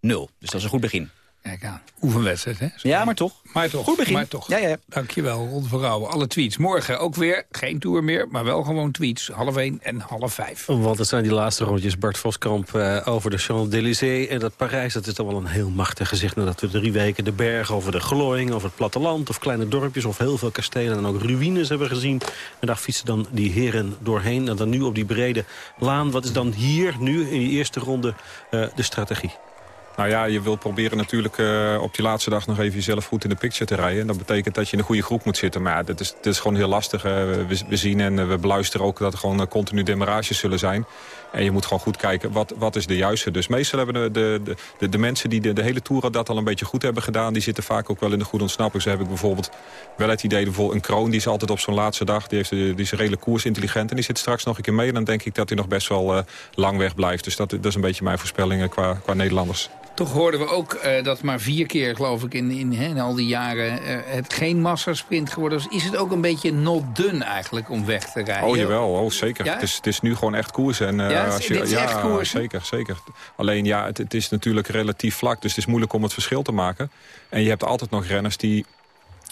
Dus dat is een goed begin. Kijk aan. Oefenwedstrijd, hè? Ja, maar toch. Maar toch. Goed begin. Maar toch. Ja, ja. Dankjewel, Ron Verrouwen. Alle tweets. Morgen ook weer. Geen tour meer, maar wel gewoon tweets. Half één en half vijf. Want het zijn die laatste rondjes. Bart Voskamp uh, over de Champs-Élysées. En dat Parijs, dat is dan wel een heel machtig gezicht. Nadat we drie weken de bergen over de glooiing, over het platteland... of kleine dorpjes of heel veel kastelen en ook ruïnes hebben gezien. En daar fietsen dan die heren doorheen. En dan nu op die brede laan. Wat is dan hier nu in die eerste ronde uh, de strategie? Nou ja, je wilt proberen natuurlijk uh, op die laatste dag nog even jezelf goed in de picture te rijden. En dat betekent dat je in een goede groep moet zitten. Maar dat is, dat is gewoon heel lastig. Uh, we, we, zien en uh, we beluisteren ook dat er gewoon continu demarages zullen zijn. En je moet gewoon goed kijken, wat, wat is de juiste. Dus meestal hebben de, de, de, de mensen die de, de hele Tour dat al een beetje goed hebben gedaan... die zitten vaak ook wel in de goede ontsnapping. Zo heb ik bijvoorbeeld wel het idee, bijvoorbeeld een kroon... die is altijd op zo'n laatste dag, die, heeft, die is redelijk koersintelligent... en die zit straks nog een keer mee. En dan denk ik dat hij nog best wel lang weg blijft. Dus dat, dat is een beetje mijn voorspellingen qua, qua Nederlanders. Toch hoorden we ook eh, dat maar vier keer, geloof ik, in, in, in al die jaren... eh, het geen massasprint geworden is. Is het ook een beetje not done eigenlijk om weg te rijden? Oh jawel, oh, zeker. Ja? Het, is, het is nu gewoon echt koers. En, eh, Ja, het is- als je, dit is ja, echt koers, hè? Zeker, zeker. Alleen ja, het, het is natuurlijk relatief vlak. Dus het is moeilijk om het verschil te maken. En je hebt altijd nog renners die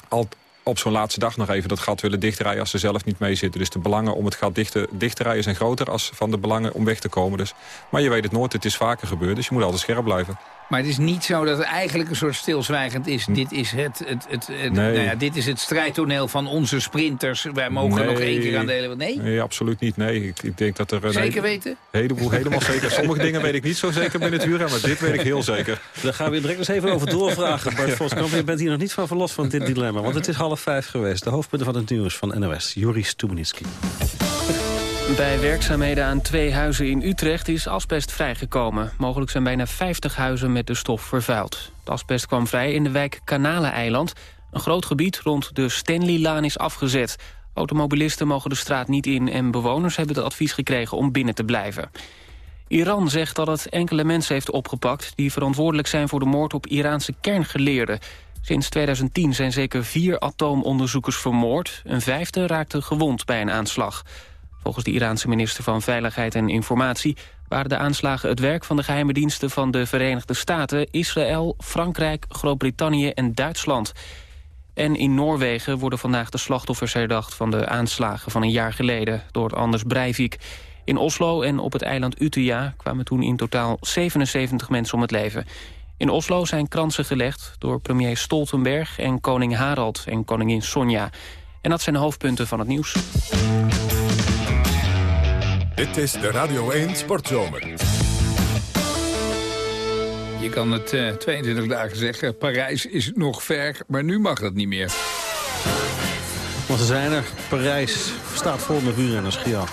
al op zo'n laatste dag nog even dat gat willen dichtrijden als ze zelf niet mee zitten. Dus de belangen om het gat dicht te, dicht te rijden zijn groter als van de belangen om weg te komen. Dus, maar je weet het nooit, het is vaker gebeurd, dus je moet altijd scherp blijven. Maar het is niet zo dat het eigenlijk een soort stilzwijgend is. Dit is het, het, het, het- Nee. nou ja, dit is het strijdtoneel van onze sprinters. Wij mogen nog één keer aan delen. Nee? Nee, absoluut niet. Nee, ik, ik denk dat er... een Zeker hele- weten? Heleboel, helemaal zeker. Sommige dingen weet ik niet zo zeker binnen het wielrennen, maar dit weet ik heel zeker. Daar gaan we direct eens even over doorvragen. Bart Voskamp, je bent hier nog niet van verlost van dit dilemma. Want het is half vijf geweest. De hoofdpunten van het nieuws van NOS. Juri Stubenitski. Bij werkzaamheden aan twee huizen in Utrecht is asbest vrijgekomen. Mogelijk zijn bijna 50 huizen met de stof vervuild. Het asbest kwam vrij in de wijk Kanaleneiland. Een groot gebied rond de Stanleylaan is afgezet. Automobilisten mogen de straat niet in en bewoners hebben het advies gekregen om binnen te blijven. Iran zegt dat het enkele mensen heeft opgepakt... die verantwoordelijk zijn voor de moord op Iraanse kerngeleerden. Sinds 2010 zijn zeker vier atoomonderzoekers vermoord. Een vijfde raakte gewond bij een aanslag. Volgens de Iraanse minister van Veiligheid en Informatie... waren de aanslagen het werk van de geheime diensten van de Verenigde Staten... Israël, Frankrijk, Groot-Brittannië en Duitsland. En in Noorwegen worden vandaag de slachtoffers herdacht... van de aanslagen van een jaar geleden door Anders Breivik. In Oslo en op het eiland Utøya kwamen toen in totaal 77 mensen om het leven. In Oslo zijn kransen gelegd door premier Stoltenberg... en koning Harald en koningin Sonja. En dat zijn de hoofdpunten van het nieuws. Dit is de Radio 1 Sportzomer. Je kan het eh 22 dagen zeggen, Parijs is nog ver, maar nu mag dat niet meer. Want ze zijn er. Parijs staat vol met wielrenners. Gia.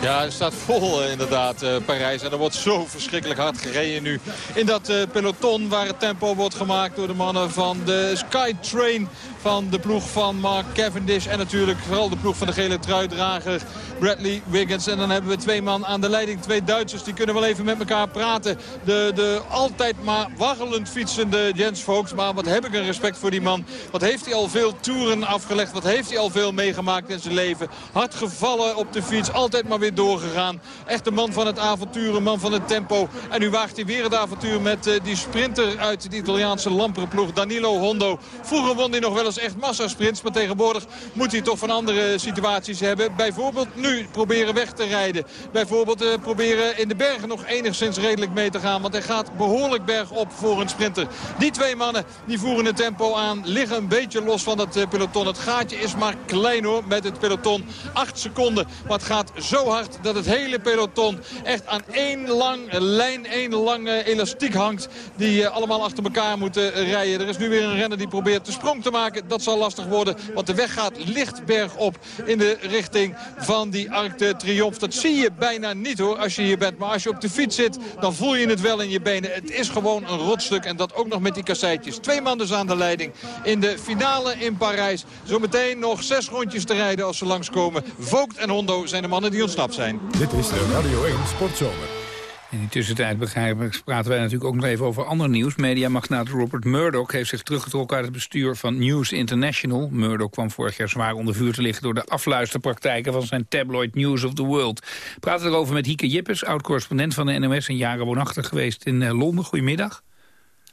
Ja, het staat vol eh, inderdaad, eh, Parijs. En er wordt zo verschrikkelijk hard gereden nu. In dat eh, peloton waar het tempo wordt gemaakt door de mannen van de Skytrain. Van de ploeg van Mark Cavendish. En natuurlijk vooral de ploeg van de gele truidrager Bradley Wiggins. En dan hebben we twee man aan de leiding. Twee Duitsers, die kunnen wel even met elkaar praten. De, de altijd maar waggelend fietsende Jens Voogts. Maar wat heb ik een respect voor die man. Wat heeft hij al veel toeren afgelegd. Wat heeft hij al veel meegemaakt in zijn leven. Hard gevallen op de fiets. Altijd maar weer doorgegaan. Echt een man van het avontuur. Een man van het tempo. En nu waagt hij weer het avontuur met eh, die sprinter uit de Italiaanse lamperenploeg. Danilo Hondo. Vroeger won hij nog wel eens echt massasprints. Maar tegenwoordig moet hij toch van andere situaties hebben. Bijvoorbeeld nu proberen weg te rijden. Bijvoorbeeld eh, proberen in de bergen nog enigszins redelijk mee te gaan. Want hij gaat behoorlijk bergop voor een sprinter. Die twee mannen die voeren het tempo aan. Liggen een beetje los van het eh, peloton. Het gaatje is maar klein hoor met het peloton. 8 seconden. Maar het gaat zo hard dat het hele peloton echt aan één lang lijn, één lang eh, elastiek hangt. Die eh, allemaal achter elkaar moeten eh, rijden. Er is nu weer een renner die probeert de sprong te maken. Dat zal lastig worden. Want de weg gaat licht bergop in de richting van die Arc de Triomphe. Dat zie je bijna niet hoor als je hier bent. Maar als je op de fiets zit, dan voel je het wel in je benen. Het is gewoon een rotstuk. En dat ook nog met die kasseitjes. Twee man dus aan de leiding in de finale in Parijs. Zometeen nog zes rondjes te rijden als ze langskomen. Vogt en Hondo zijn de mannen die ontsnapt zijn. Dit is de Radio 1 Sportzomer. In die tussentijd begrijp ik, praten wij natuurlijk ook nog even over ander nieuws. Mediamagnaat Robert Murdoch heeft zich teruggetrokken uit het bestuur van News International. Murdoch kwam vorig jaar zwaar onder vuur te liggen door de afluisterpraktijken van zijn tabloid News of the World. We praten erover met Hieke Jippes, oud-correspondent van de NOS en jaren woonachtig geweest in eh, Londen. Goedemiddag.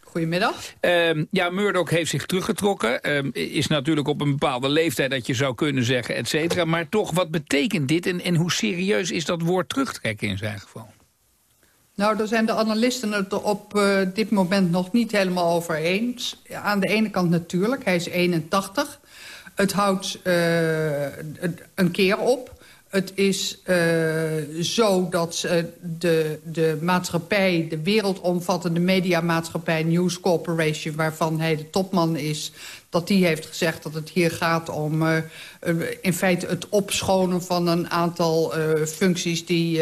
Goedemiddag. Ehm, ja, Murdoch heeft zich teruggetrokken. Ehm, is natuurlijk op een bepaalde leeftijd dat je zou kunnen zeggen, et cetera. Maar toch, wat betekent dit en, en hoe serieus is dat woord terugtrekken in zijn geval? Nou, daar zijn de analisten het op eh, dit moment nog niet helemaal over eens. Aan de ene kant natuurlijk, hij is 81. Het houdt eh, een keer op. Het is eh, zo dat eh, de, de maatschappij, de wereldomvattende mediamaatschappij News Corporation... waarvan hij de topman is, dat die heeft gezegd dat het hier gaat om... eh, in feite het opschonen van een aantal functies die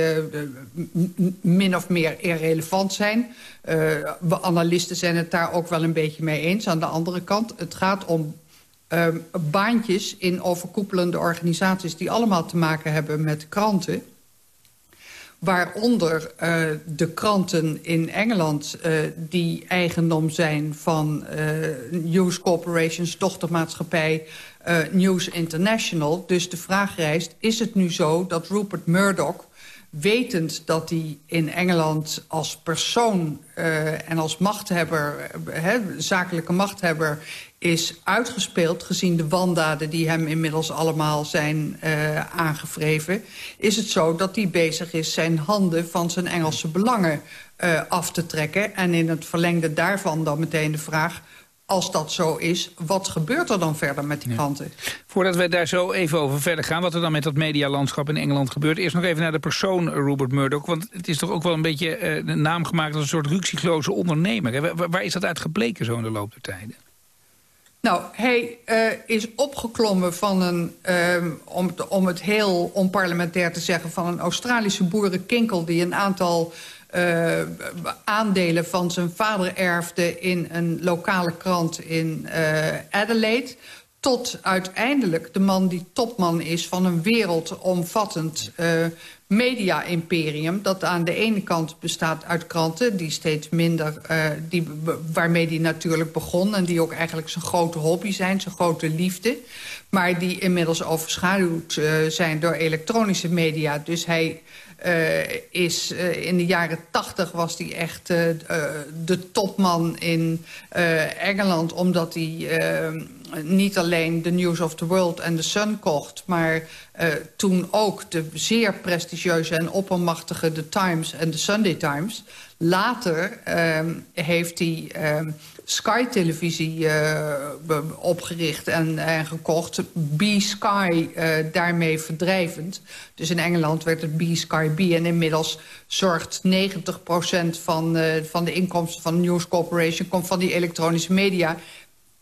min of meer irrelevant zijn. We analisten zijn het daar ook wel een beetje mee eens. Aan de andere kant, het gaat om Ehm, baantjes in overkoepelende organisaties... die allemaal te maken hebben met kranten. Waaronder uh, de kranten in Engeland uh, die eigendom zijn van uh, News Corporations, dochtermaatschappij News International. Dus de vraag rijst, is het nu zo dat Rupert Murdoch wetend dat hij in Engeland als persoon uh, en als machthebber, he, zakelijke machthebber, is uitgespeeld... gezien de wandaden die hem inmiddels allemaal zijn uh, aangevreven... is het zo dat hij bezig is zijn handen van zijn Engelse belangen uh, af te trekken. En in het verlengde daarvan dan meteen de vraag als dat zo is, wat gebeurt er dan verder met die kranten? Ja. Voordat we daar zo even over verder gaan... wat er dan met dat medialandschap in Engeland gebeurt... eerst nog even naar de persoon Rupert Murdoch. Want het is toch ook wel een beetje uh, de naam gemaakt... als een soort ruksigloze ondernemer. Waar, waar, is dat uit gebleken zo in de loop der tijden? Nou, hij uh, is opgeklommen van een, uh, om, om het heel onparlementair te zeggen... van een Australische boerenkinkel die een aantal uh, aandelen van zijn vader erfde in een lokale krant in uh, Adelaide tot uiteindelijk de man die topman is van een wereldomvattend uh, media-imperium... dat aan de ene kant bestaat uit kranten die steeds minder... Uh, die, waarmee hij natuurlijk begon en die ook eigenlijk zijn grote hobby zijn... zijn grote liefde, maar die inmiddels overschaduwd uh, zijn door elektronische media. Dus hij is in de jaren tachtig was hij echt de topman in Engeland... omdat hij niet alleen de News of the World en The Sun kocht... maar toen ook de zeer prestigieuze en oppermachtige The Times en The Sunday Times... Later heeft hij Sky-televisie uh, opgericht en, en gekocht. B-Sky uh, daarmee verdrijvend. Dus in Engeland werd het B-Sky-B. En inmiddels zorgt 90% van, van de inkomsten van de News Corporation... komt van die elektronische media.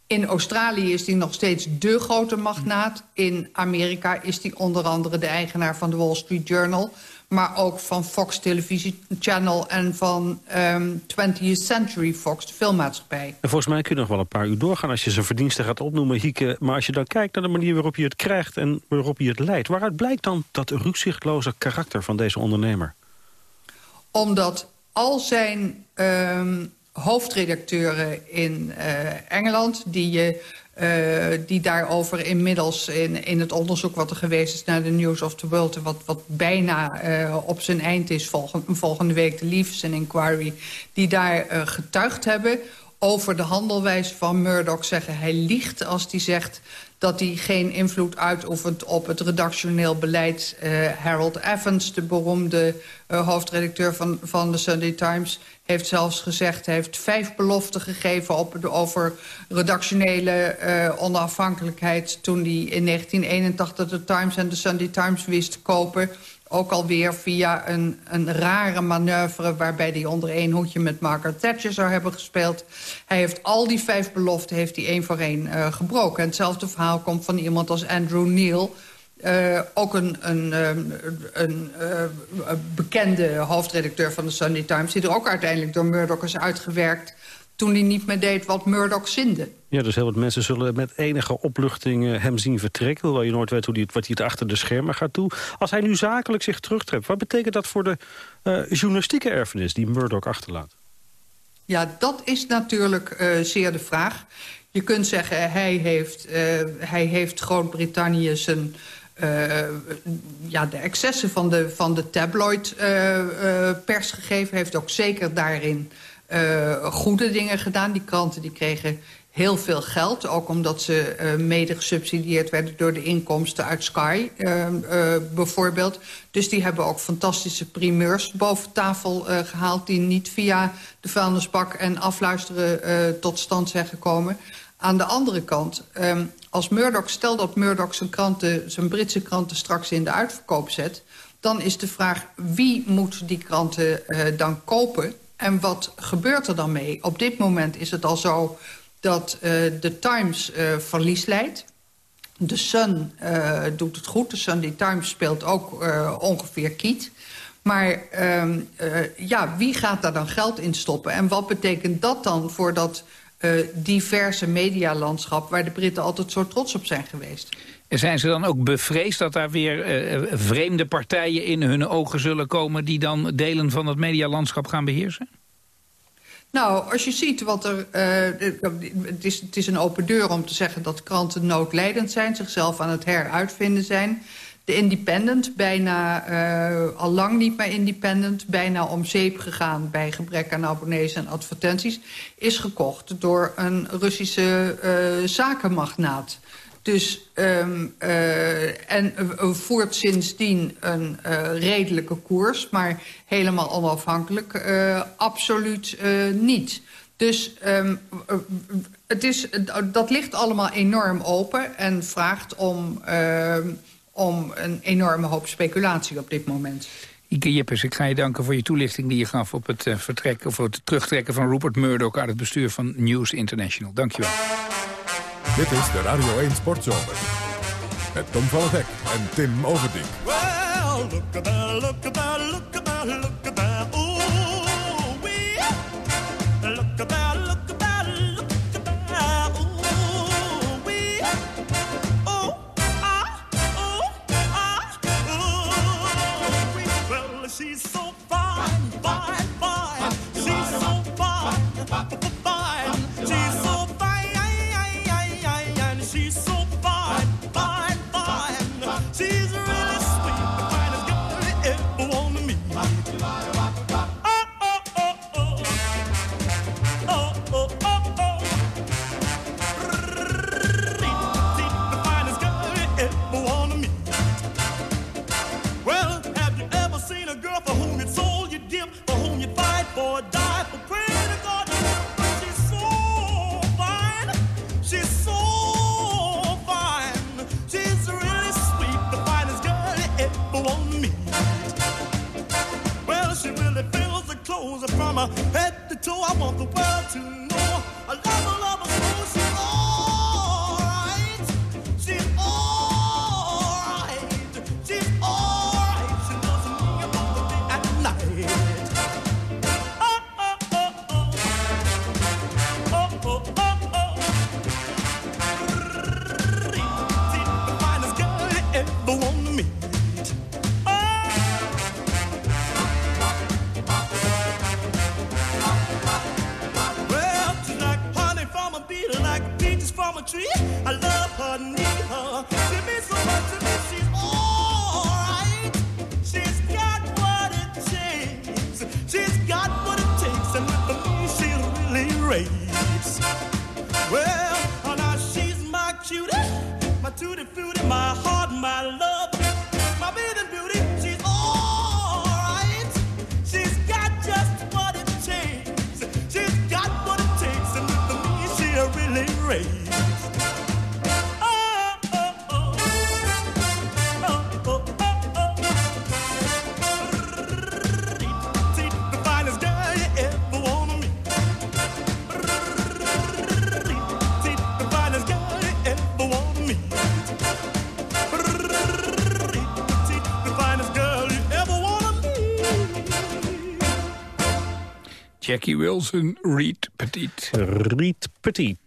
In Australië is hij nog steeds de grote magnaat. In Amerika is hij onder andere de eigenaar van de Wall Street Journal maar ook van Fox Televisie Channel en van um, 20th Century Fox, de filmmaatschappij. En volgens mij kun je nog wel een paar uur doorgaan als je zijn verdiensten gaat opnoemen, Hieke. Maar als je dan kijkt naar de manier waarop je het krijgt en waarop je het leidt... waaruit blijkt dan dat rukzichtloze karakter van deze ondernemer? Omdat al zijn um, hoofdredacteuren in uh, Engeland... die je Uh, die daarover inmiddels in, in het onderzoek wat er geweest is... naar de News of the World, wat, wat bijna uh, op zijn eind is... Volgende, volgende week de Leaves Inquiry... die daar getuigd hebben over de handelwijze van Murdoch zeggen... hij liegt als hij zegt dat hij geen invloed uitoefent op het redactioneel beleid. Harold Evans, de beroemde hoofdredacteur van, van de Sunday Times... heeft zelfs gezegd, heeft vijf beloften gegeven... Over redactionele uh, onafhankelijkheid... toen hij in 1981 de Times en de Sunday Times wist te kopen... Ook alweer via een, een rare manoeuvre... waarbij hij onder één hoedje met Margaret Thatcher zou hebben gespeeld. Hij heeft al die vijf beloften heeft hij één voor één uh, gebroken. En hetzelfde verhaal komt van iemand als Andrew Neil... Uh, ook een, een, um, een uh, bekende hoofdredacteur van de Sunday Times... die er ook uiteindelijk door Murdoch is uitgewerkt toen hij niet meer deed wat Murdoch zinde. Ja, dus heel wat mensen zullen met enige opluchting uh, hem zien vertrekken... hoewel je nooit weet hoe die, wat hij het achter de schermen gaat doen. Als hij nu zakelijk zich terugtrekt, wat betekent dat voor de uh, journalistieke erfenis... die Murdoch achterlaat? Ja, dat is natuurlijk zeer de vraag. Je kunt zeggen, hij heeft, hij heeft Groot-Brittannië zijn... Uh, ja, de excessen van de, van de tabloid uh, uh, pers gegeven. heeft ook zeker daarin goede dingen gedaan. Die kranten die kregen heel veel geld. Ook omdat ze uh, mede gesubsidieerd werden door de inkomsten uit Sky bijvoorbeeld. Dus die hebben ook fantastische primeurs boven tafel gehaald... die niet via de vuilnisbak en afluisteren tot stand zijn gekomen. Aan de andere kant, um, als Murdoch, stel dat Murdoch zijn, kranten, zijn Britse kranten straks in de uitverkoop zet... dan is de vraag wie moet die kranten dan kopen... En wat gebeurt er dan mee? Op dit moment is het al zo dat uh, de Times uh, verlies leidt. De Sun doet het goed. De Sunday Times speelt ook ongeveer kiet. Maar ja, wie gaat daar dan geld in stoppen? En wat betekent dat dan voor dat eh, diverse medialandschap... waar de Britten altijd zo trots op zijn geweest. En zijn ze dan ook bevreesd dat daar weer eh, vreemde partijen in hun ogen zullen komen... die dan delen van het medialandschap gaan beheersen? Nou, als je ziet wat er... eh, het, is, het is een open deur om te zeggen dat kranten noodlijdend zijn... zichzelf aan het heruitvinden zijn. De Independent, bijna eh, al lang niet meer Independent... bijna om zeep gegaan bij gebrek aan abonnees en advertenties... is gekocht door een Russische eh, zakenmagnaat. Dus, ehm, eh, en voert sindsdien een redelijke koers... maar helemaal onafhankelijk absoluut niet. Dus ehm, eh, het is, dat ligt allemaal enorm open... en vraagt om, ehm, om een enorme hoop speculatie op dit moment. Ike Jippes, ik ga je danken voor je toelichting die je gaf... op het, eh, vertrek, of het terugtrekken van Rupert Murdoch... uit het bestuur van News International. Dank je wel. Dit is de Radio 1 Sportzomer. Met Tom van het Hek en Tim Overdijk. Well, look about, look about, look about, look about, want. Well, she really fills the clothes from her Jackie Wilson, Reed Petit. Riet Petit.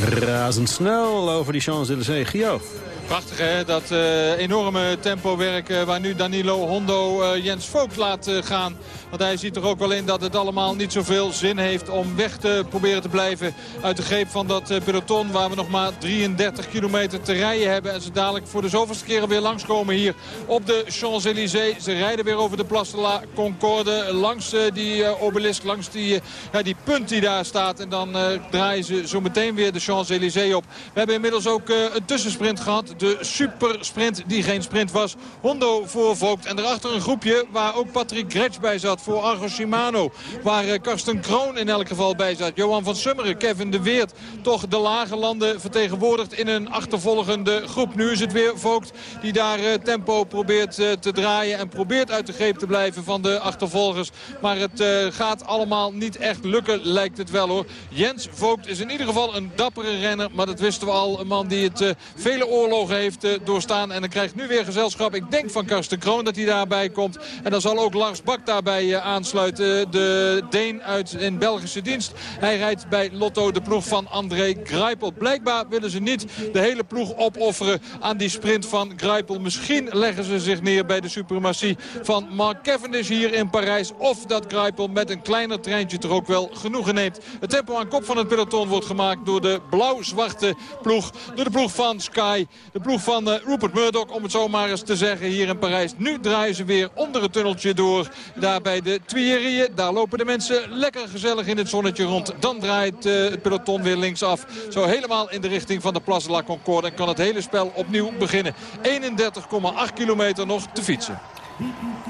Razendsnel over die Champs-Élysées. Gio. Prachtig hè, dat eh, enorme tempowerk eh, waar nu Danilo Hondo eh, Jens Vogt laat gaan. Want hij ziet er ook wel in dat het allemaal niet zoveel zin heeft om weg te proberen te blijven uit de greep van dat eh, peloton. Waar we nog maar 33 kilometer te rijden hebben. En ze dadelijk voor de zoveelste keren weer langskomen hier op de Champs-Élysées. Ze rijden weer over de Place de la Concorde. Langs eh, die eh, obelisk, langs die, die punt die daar staat. En dan draaien ze zo meteen weer de Champs-Élysées op. We hebben inmiddels ook eh, een tussensprint gehad. De supersprint die geen sprint was. Hondo voor Vogt. En daarachter een groepje waar ook Patrick Gretsch bij zat voor Argo Shimano. Waar eh, Karsten Kroon in elk geval bij zat. Johan van Summeren, Kevin de Weert. Toch de lage landen vertegenwoordigd in een achtervolgende groep. Nu is het weer Vogt die daar eh, tempo probeert eh, te draaien. En probeert uit de greep te blijven van de achtervolgers. Maar het gaat allemaal niet echt lukken lijkt het wel hoor. Jens Vogt is in ieder geval een dapper dappere renner, maar dat wisten we al. Een man die het vele oorlogen heeft doorstaan. En dan krijgt nu weer gezelschap. Ik denk van Karsten Kroon dat hij daarbij komt. En dan zal ook Lars Bak daarbij eh, aansluiten. De Deen uit in Belgische dienst. Hij rijdt bij Lotto de ploeg van André Greipel. Blijkbaar willen ze niet de hele ploeg opofferen aan die sprint van Greipel. Misschien leggen ze zich neer bij de suprematie van Mark Cavendish hier in Parijs. Of dat Greipel met een kleiner treintje toch ook wel genoegen neemt. Het tempo aan kop van het peloton wordt gemaakt door de blauw-zwarte ploeg. Door de ploeg van Sky. De ploeg van eh, Rupert Murdoch, om het zo maar eens te zeggen, hier in Parijs. Nu draaien ze weer onder het tunneltje door. Daar bij de Tuileries. Daar lopen de mensen lekker gezellig in het zonnetje rond. Dan draait eh, het peloton weer linksaf. Zo helemaal in de richting van de Place la Concorde. En kan het hele spel opnieuw beginnen. 31,8 kilometer nog te fietsen.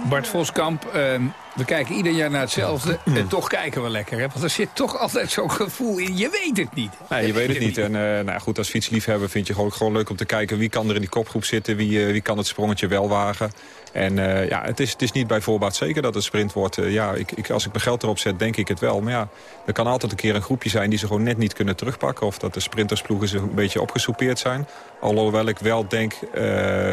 Bart Voskamp, ehm, we kijken ieder jaar naar hetzelfde. En toch kijken we lekker, hè? Want er zit toch altijd zo'n gevoel in. Je weet het niet. Nee, je weet het niet. En eh, nou goed, als fietsliefhebber vind je gewoon, gewoon leuk om te kijken... wie kan er in die kopgroep zitten, wie, eh, wie kan het sprongetje wel wagen. En eh, ja, het is, het is niet bij voorbaat zeker dat het sprint wordt. Ja, ik, ik, als ik mijn geld erop zet, denk ik het wel. Maar ja, er kan altijd een keer een groepje zijn die ze gewoon net niet kunnen terugpakken. Of dat de sprintersploegen ze een beetje opgesoupeerd zijn. Alhoewel ik wel denk,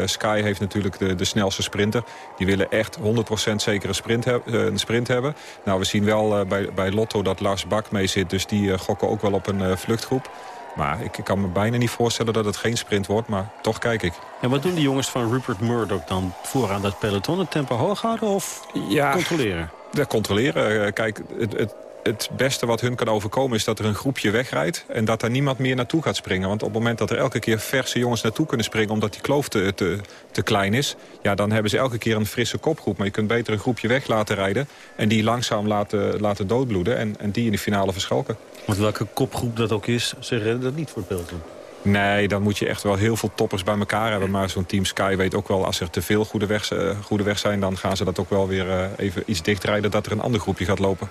Sky heeft natuurlijk de, de snelste sprinter. Die willen echt 100% zeker een sprint, heb- eh, een sprint hebben. Nou, we zien wel eh, bij, bij Lotto dat Lars Bak mee zit. Dus die eh, gokken ook wel op een vluchtgroep. Maar ik, ik kan me bijna niet voorstellen dat het geen sprint wordt. Maar toch kijk ik. En wat doen die jongens van Rupert Murdoch dan vooraan dat peloton? Het tempo hoog houden of Ja. controleren? Ja, controleren. Kijk, het, het, het beste wat hun kan overkomen is dat er een groepje wegrijdt... en dat daar niemand meer naartoe gaat springen. Want op het moment dat er elke keer verse jongens naartoe kunnen springen... omdat die kloof te, te, te klein is... ja, dan hebben ze elke keer een frisse kopgroep. Maar je kunt beter een groepje weg laten rijden... en die langzaam laten, laten doodbloeden en, en die in de finale verschalken. Want welke kopgroep dat ook is, ze redden dat niet voor het. Nee, dan moet je echt wel heel veel toppers bij elkaar hebben. Maar zo'n Team Sky weet ook wel, als er te veel goede weg, eh, goede weg zijn... dan gaan ze dat ook wel weer eh, even iets dichtrijden... dat er een ander groepje gaat lopen.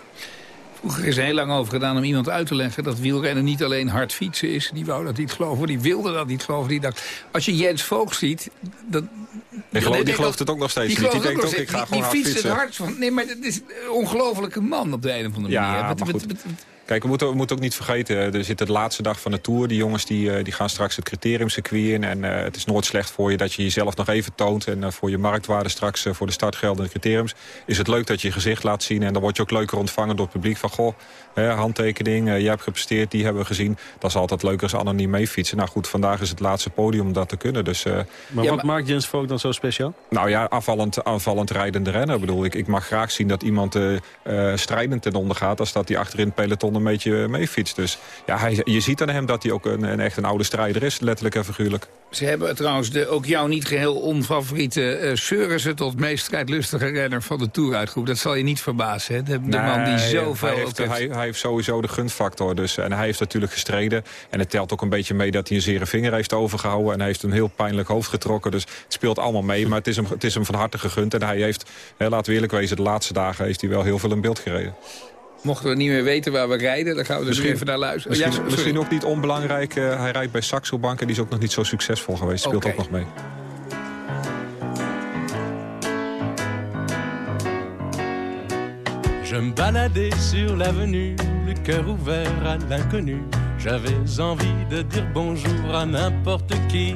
Vroeger is er heel lang over gedaan om iemand uit te leggen... dat wielrennen niet alleen hard fietsen is. Die wou dat niet geloven, die wilde dat niet geloven. Die dacht, als je Jens Voogd ziet... Die, gelooft, die gelooft het ook nog steeds die niet. Die gelooft denkt ook, ik ga gewoon die hard fietst fietsen. het hardst van... Nee, maar het is een ongelofelijke man op de een of andere Ja, manier. maar Wat- wat- goed. Kijk, we moeten, we moeten ook niet vergeten, er zit de laatste dag van de Tour. Die jongens die, eh, die gaan straks het criteriumcircuit in. En eh, het is nooit slecht voor je dat je jezelf nog even toont. En eh, voor je marktwaarde straks, voor de startgeldende criteriums... is het leuk dat je je gezicht laat zien. En dan word je ook leuker ontvangen door het publiek. Van, goh, hè, handtekening, je hebt gepresteerd, die hebben we gezien. Dat is altijd leuker als anoniem mee fietsen. Nou goed, vandaag is het laatste podium om dat te kunnen. Dus, eh, Maar wat maakt Jens Vogt dan zo speciaal? nou ja, afvallend, aanvallend rijdende renner. Ik bedoel, ik, ik mag graag zien dat iemand eh, eh, strijdend ten onder gaat... als dat hij achterin het peloton een beetje mee fietst. Dus ja, hij, je ziet aan hem dat hij ook een, een echt een oude strijder is. Letterlijk en figuurlijk. Ze hebben trouwens de, ook jouw niet geheel onfavoriete uh, Seurissen... tot meest strijdlustige renner van de Tour uitgeroepen. Dat zal je niet verbazen, hè? De, de man die zoveel... Hij heeft, hij, hij heeft sowieso de gunfactor. Dus, en hij heeft natuurlijk gestreden. En het telt ook een beetje mee dat hij een zere vinger heeft overgehouden. En hij heeft een heel pijnlijk hoofd getrokken. Dus het speelt allemaal mee. Maar het is hem, het is hem van harte gegund. En hij heeft, hè, laten we eerlijk wezen, de laatste dagen heeft hij wel heel veel in beeld gereden. Mochten we niet meer weten waar we rijden, dan gaan we er nu even naar luisteren. Misschien, Ja, misschien ook niet onbelangrijk. eh, hij rijdt bij Saxo Bank en die is ook nog niet zo succesvol geweest. Speelt Oké. ook nog mee. Je me baladais sur l'avenue, le cœur ouvert à l'inconnu. J'avais envie de dire bonjour à n'importe qui,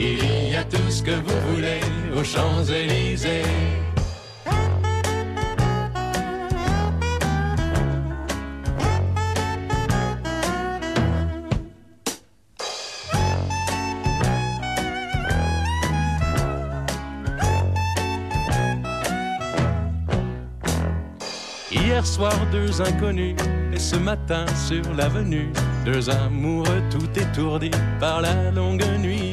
il y a tout ce que vous voulez aux Champs-Élysées. Hier soir, deux inconnus, et ce matin sur l'avenue, deux amoureux tout étourdis par la longue nuit.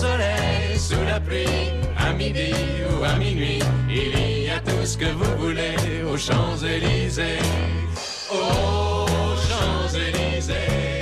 soleil, sous la pluie, à midi ou à minuit, il y a tout ce que vous voulez aux Champs-Élysées. Aux Champs-Élysées.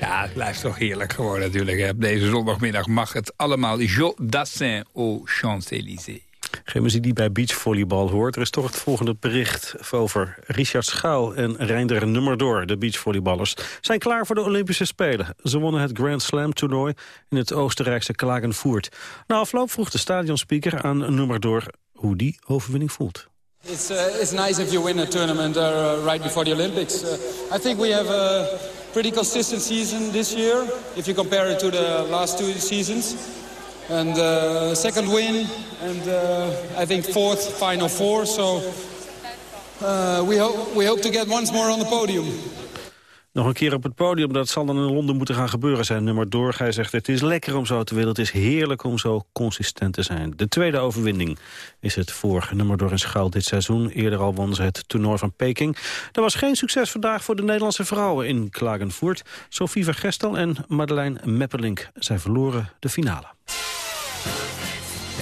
Ja, het blijft toch heerlijk geworden natuurlijk. Op deze zondagmiddag mag het allemaal. Jo Dassin aux Champs-Élysées. Geen die bij beachvolleybal hoort. Er is toch het volgende bericht over Richard Schuil en Reinder Nummerdoor. De beachvolleyballers zijn klaar voor de Olympische Spelen. Ze wonnen het Grand Slam toernooi in het Oostenrijkse Klagenvoort. Na afloop vroeg de stadionspeaker aan Nummerdoor hoe die overwinning voelt. It's, uh, it's nice if you win a tournament uh, right before the Olympics. Uh, I think we have a pretty consistent season this year, if you compare it to the last two seasons. And uh, second win, and uh, I think fourth Final Four. So uh, we, hope we hope to get once more on the podium. Nog een keer op het podium, dat zal dan in Londen moeten gaan gebeuren zijn. Nummer door, hij zegt het is lekker om zo te willen. Het is heerlijk om zo consistent te zijn. De tweede overwinning is het voor nummer door in Schuil dit seizoen. Eerder al won ze het toernooi van Peking. Er was geen succes vandaag voor de Nederlandse vrouwen in Klagenvoort. Sophie Vergestel en Madeleine Mepperlink. Zij verloren de finale.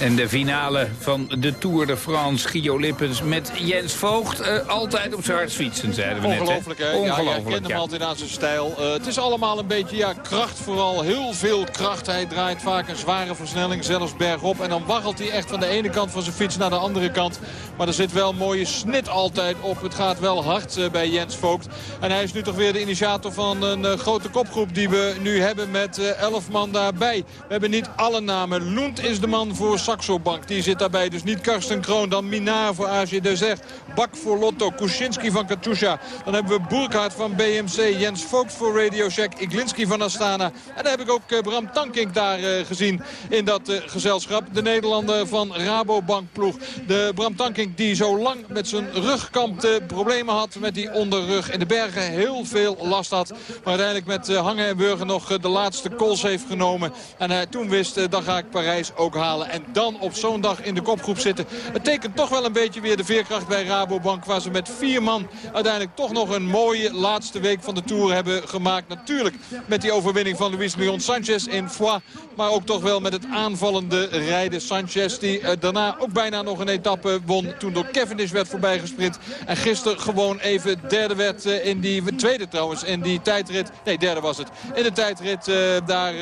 En de finale van de Tour de France, Gio Lippens met Jens Voogd. eh, altijd op zijn hart fietsen, zeiden we net. hè? Ongelooflijk, hè? Ja, je Ongelooflijk, kent hem ja. altijd aan zijn stijl. Eh, het is allemaal een beetje ja, kracht vooral. Heel veel kracht. Hij draait vaak een zware versnelling, zelfs bergop. En dan waggelt hij echt van de ene kant van zijn fiets naar de andere kant. Maar er zit wel een mooie snit altijd op. Het gaat wel hard eh, bij Jens Voogd. En hij is nu toch weer de initiator van een grote kopgroep die we nu hebben met elf man daarbij. We hebben niet alle namen. Loent is de man voor Saxo Bank. Die zit daarbij. Dus niet Karsten Kroon. Dan Minar voor AG Desert. Bak voor Lotto. Kuczynski van Katusha. Dan hebben we Burkhardt van BMC. Jens Voogd voor Radio Shack. Iglinski van Astana. En dan heb ik ook eh, Bram Tankink daar eh, gezien in dat eh, gezelschap. De Nederlander van Rabobank ploeg. De Bram Tankink die zo lang met zijn rugkamp eh, problemen had. Met die onderrug in de bergen heel veel last had. Maar uiteindelijk met Hangen en Burger nog de laatste kools heeft genomen. En hij toen wist, dan ga ik Parijs ook halen. En dan op zo'n dag in de kopgroep zitten. Het tekent toch wel een beetje weer de veerkracht bij Rabobank. Waar ze met vier man uiteindelijk toch nog een mooie laatste week van de Tour hebben gemaakt. Natuurlijk met die overwinning van Luis Leon Sanchez in Foix. Maar ook toch wel met het aanvallende rijden. Sanchez die eh, daarna ook bijna nog een etappe won. Toen door Cavendish werd voorbijgesprint. En gisteren gewoon even derde werd eh, in die... Tweede trouwens in die tijdrit. Nee, derde was het. In de tijdrit eh, daar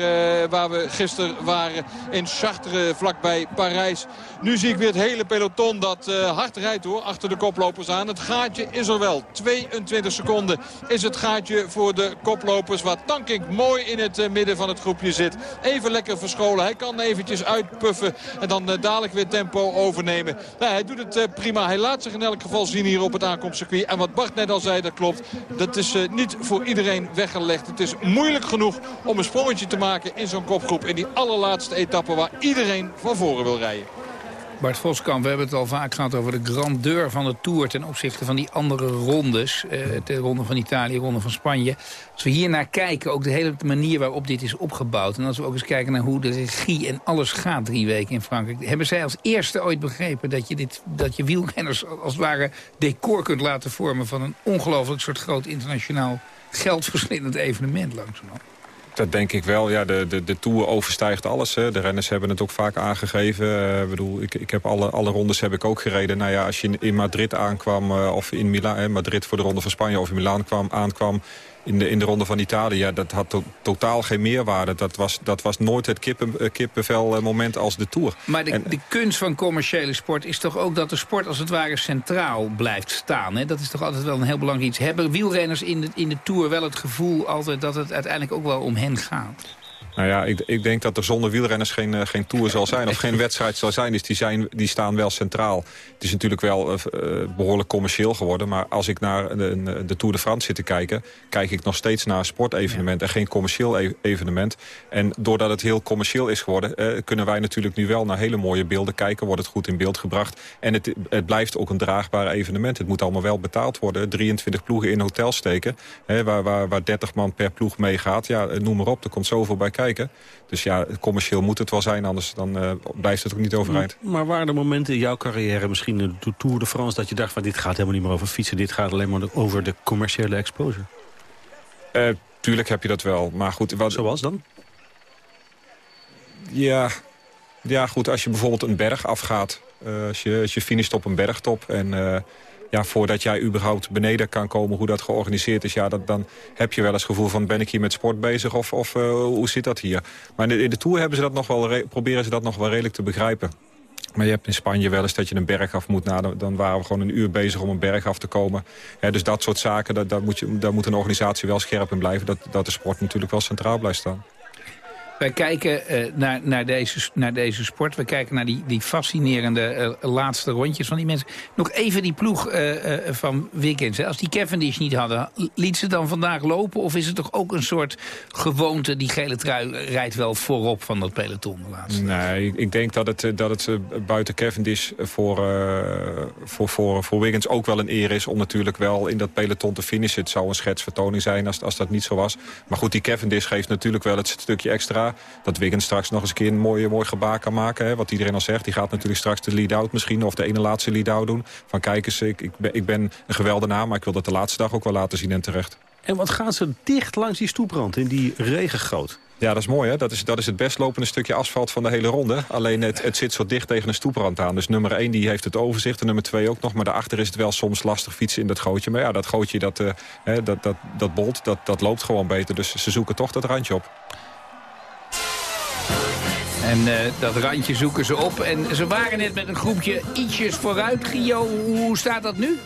waar we gisteren waren. In Chartres vlakbij Parijs. Nu zie ik weer het hele peloton dat eh, hard rijdt hoor. Achter de koplopers aan. Het gaatje is er wel. 22 seconden is het gaatje voor de koplopers. Waar Tankink mooi in het eh, midden van het groepje zit. Even lekker verscholen. Hij kan eventjes uitpuffen. En dan eh, dadelijk weer tempo overnemen. Nou, hij doet het prima. Hij laat zich in elk geval zien hier op het aankomstcircuit. En wat Bart net al zei, dat klopt. Dat is niet voor iedereen weggelegd. Het is moeilijk genoeg om een sprongetje te maken in zo'n kopgroep. In die allerlaatste etappe waar iedereen van voren wil rijden. Bart Voskamp, we hebben het al vaak gehad over de grandeur van de Tour... ten opzichte van die andere rondes. eh, de ronde van Italië, de ronde van Spanje. Als we hier naar kijken, ook de hele manier waarop dit is opgebouwd... en als we ook eens kijken naar hoe de regie en alles gaat drie weken in Frankrijk... hebben zij als eerste ooit begrepen dat je, dit, dat je wielrenners als het ware decor kunt laten vormen... van een ongelooflijk soort groot internationaal geldverslindend evenement langzamerhand. Dat denk ik wel. Ja, de, de, de Tour overstijgt alles. Hè. De renners hebben het ook vaak aangegeven. Eh, bedoel, ik, ik heb alle, alle rondes heb ik ook gereden. Nou ja, als je in, Madrid aankwam, eh, of in Milaan, Madrid voor de ronde van Spanje... of in Milaan kwam, aankwam in de, in de ronde van Italië... Ja, dat had to- totaal geen meerwaarde. Dat was, dat was nooit het kippen, eh, kippenvel eh, moment als de Tour. Maar de, En- de kunst van commerciële sport is toch ook dat de sport als het ware centraal blijft staan. Hè? Dat is toch altijd wel een heel belangrijk iets. Hebben wielrenners in de, in de Tour wel het gevoel altijd dat het uiteindelijk ook wel om hen gaat? Nou ja, ik, ik denk dat er zonder wielrenners geen, eh, geen Tour zal zijn... of geen wedstrijd zal zijn. Dus die, zijn, die staan wel centraal. Het is natuurlijk wel eh, eh, behoorlijk commercieel geworden. Maar als ik naar de, de Tour de France zit te kijken... kijk ik nog steeds naar een sportevenement en geen commercieel e- evenement. En doordat het heel commercieel is geworden... kunnen wij natuurlijk nu wel naar hele mooie beelden kijken. Wordt het goed in beeld gebracht. En het, het blijft ook een draagbaar evenement. Het moet allemaal wel betaald worden. 23 ploegen in hotels steken. Hè, waar, waar, waar 30 man per ploeg meegaat. Ja, noem maar op. Er komt zoveel bij kijken. Dus ja, commercieel moet het wel zijn. Anders dan, eh, blijft het ook niet overeind. Maar waren er momenten in jouw carrière, misschien de Tour de France... dat je dacht van dit gaat helemaal niet meer over fietsen... dit gaat alleen maar over de commerciële exposure? Eh, tuurlijk heb je dat wel. Maar goed, wat... Zoals dan? Ja, ja, goed, als je bijvoorbeeld een berg afgaat. eh, als, je, als je finisht op een bergtop en... ja, voordat jij überhaupt beneden kan komen hoe dat georganiseerd is... Ja, dat, dan heb je wel eens het gevoel van ben ik hier met sport bezig of, of eh, hoe zit dat hier? Maar in de, Tour hebben ze dat nog wel re- proberen ze dat nog wel redelijk te begrijpen. Maar je hebt in Spanje wel eens dat je een berg af moet. Nou, dan, waren we gewoon een uur bezig om een berg af te komen. Dus dat soort zaken, dat, daar, moet je, daar moet een organisatie wel scherp in blijven. Dat, dat de sport natuurlijk wel centraal blijft staan. Wij kijken eh, naar, naar, deze, naar deze sport. We kijken naar die, die fascinerende eh, laatste rondjes van die mensen. Nog even die ploeg eh, van Wiggins. hè. Als die Cavendish niet hadden, liet ze dan vandaag lopen? Of is het toch ook een soort gewoonte... die gele trui rijdt wel voorop van dat peloton de laatste? Nee, ik- denk dat het, dat het buiten Cavendish voor, voor, voor, voor Wiggins ook wel een eer is... om natuurlijk wel in dat peloton te finishen. Het zou een schetsvertoning zijn als, als dat niet zo was. Maar goed, die Cavendish geeft natuurlijk wel het stukje extra... dat Wiggins straks nog eens een keer een mooi, mooi gebaar kan maken. Hè, wat iedereen al zegt. Die gaat natuurlijk straks de lead-out misschien... of de ene laatste lead-out doen. Van kijk eens, ik, ik, ben, ik ben een geweldenaar... maar ik wil dat de laatste dag ook wel laten zien en terecht. En wat gaan ze dicht langs die stoeprand in die regengoot? Ja, dat is mooi hè. Dat is, dat is het best lopende stukje asfalt van de hele ronde. Alleen het, het zit zo dicht tegen een stoeprand aan. Dus nummer 1 die heeft het overzicht en nummer 2 ook nog. Maar daarachter is het wel soms lastig fietsen in dat gootje. Maar ja, dat gootje, dat, eh, hè, dat, dat, dat bolt, dat, dat loopt gewoon beter. Dus ze zoeken toch dat randje op. En eh, dat randje zoeken ze op. En ze waren net met een groepje ietsjes vooruit. Gio, hoe staat dat nu?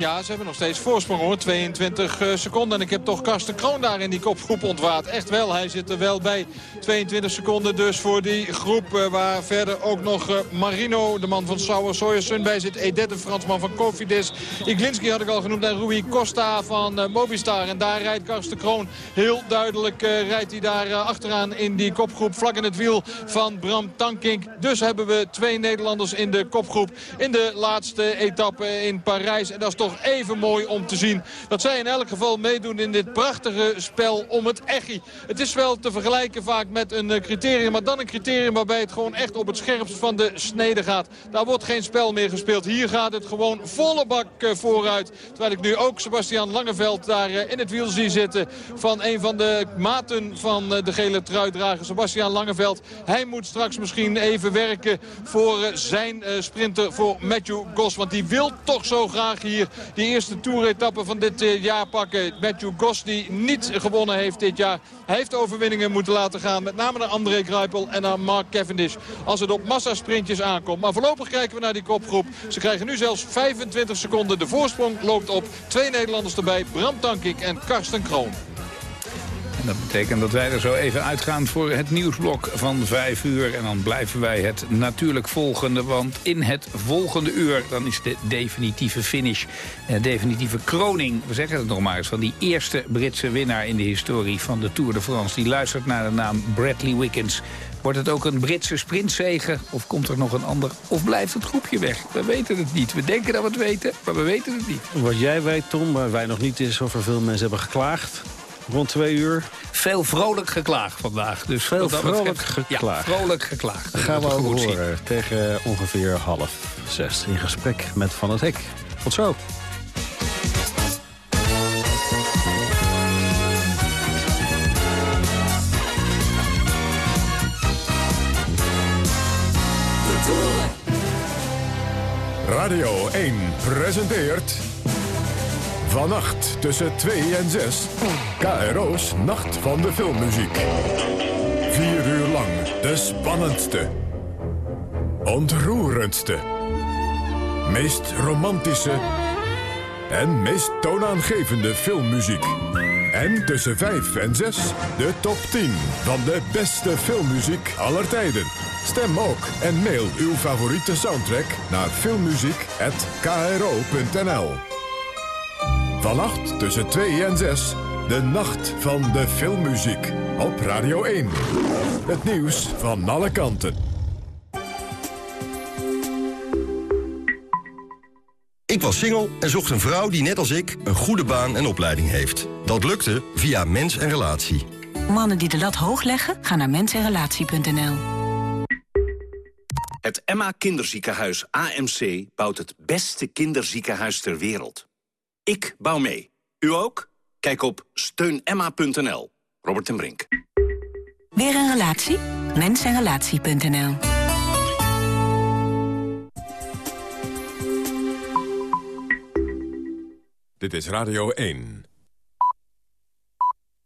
Ja, ze hebben nog steeds voorsprong hoor. 22 eh, seconden. En ik heb toch Karsten Kroon daar in die kopgroep ontwaard. Echt wel, hij zit er wel bij. 22 seconden dus voor die groep. eh, waar verder ook nog eh, Marino, de man van Sauer Sojersun bij zit. Edet, de Fransman van Cofidis. Iglinski had ik al genoemd. En Rui Costa van Mobistar. En daar rijdt Karsten Kroon heel duidelijk. rijdt hij daar achteraan in die kopgroep. Vlak in het wiel van Bram Tankink. Dus hebben we twee Nederlanders in de kopgroep. In de laatste etappe in Parijs. En dat is toch even mooi om te zien. Dat zij in elk geval meedoen in dit prachtige spel om het echi. Het is wel te vergelijken vaak met een eh, criterium. Maar dan een criterium waarbij het gewoon echt op het scherpst van de snede gaat. Daar wordt geen spel meer gespeeld. Hier gaat het gewoon volle bak eh, vooruit. Terwijl ik nu ook Sebastian Langeveld daar eh, in het wiel zie zitten. Van een van de maten van de gele truidrager. Sebastian Langeveld. Hij moet straks misschien even werken voor zijn sprinter. Voor Matthew Goss. Want die wil toch zo graag hier die eerste toeretappe van dit eh, jaar pakken. Matthew Goss die niet gewonnen heeft dit jaar. Hij heeft overwinningen moeten laten gaan. Met name naar André Kruipel en naar Mark Cavendish. Als het op massasprintjes aankomt. Maar voorlopig kijken we naar die kopgroep. Ze krijgen nu zelfs 25 seconden. De voorsprong loopt op. Twee Nederlanders erbij. Bram Tankink en Karsten Kroon. En dat betekent dat wij er zo even uitgaan voor het nieuwsblok van 5 uur. En dan blijven wij het natuurlijk volgende. Want in het volgende uur dan is de definitieve finish. De definitieve kroning, we zeggen het nog maar eens... van die eerste Britse winnaar in de historie van de Tour de France. Die luistert naar de naam Bradley Wiggins. Wordt het ook een Britse sprintzegen? Of komt er nog een ander? Of blijft het groepje weg? We weten het niet. We denken dat we het weten, maar we weten het niet. Wat jij weet, Tom, maar wij nog niet, is of er veel mensen hebben geklaagd. Rond twee uur. Veel vrolijk geklaagd vandaag. Dus Veel vrolijk. Ja, vrolijk geklaagd. Dat gaan we ook zien. horen tegen ongeveer half zes in gesprek met Van het Hek. Tot zo. Radio 1 presenteert... Vannacht tussen 2 en 6. KRO's Nacht van de Filmmuziek. Vier uur lang de spannendste. Ontroerendste. Meest romantische. En meest toonaangevende filmmuziek. En tussen 5 en 6 de top 10 van de beste filmmuziek aller tijden. Stem ook en mail uw favoriete soundtrack naar filmmuziek.kro.nl. Vannacht tussen 2 en 6 de nacht van de filmmuziek op Radio 1. Het nieuws van alle kanten. Ik was single en zocht een vrouw die net als ik een goede baan en opleiding heeft. Dat lukte via Mens en Relatie. Mannen die de lat hoog leggen, gaan naar mensenrelatie.nl. Het Emma Kinderziekenhuis AMC bouwt het beste kinderziekenhuis ter wereld. Ik bouw mee. U ook? Kijk op steunemma.nl. Robert en Brink. Weer een relatie? Mensenrelatie.nl. Dit is Radio 1.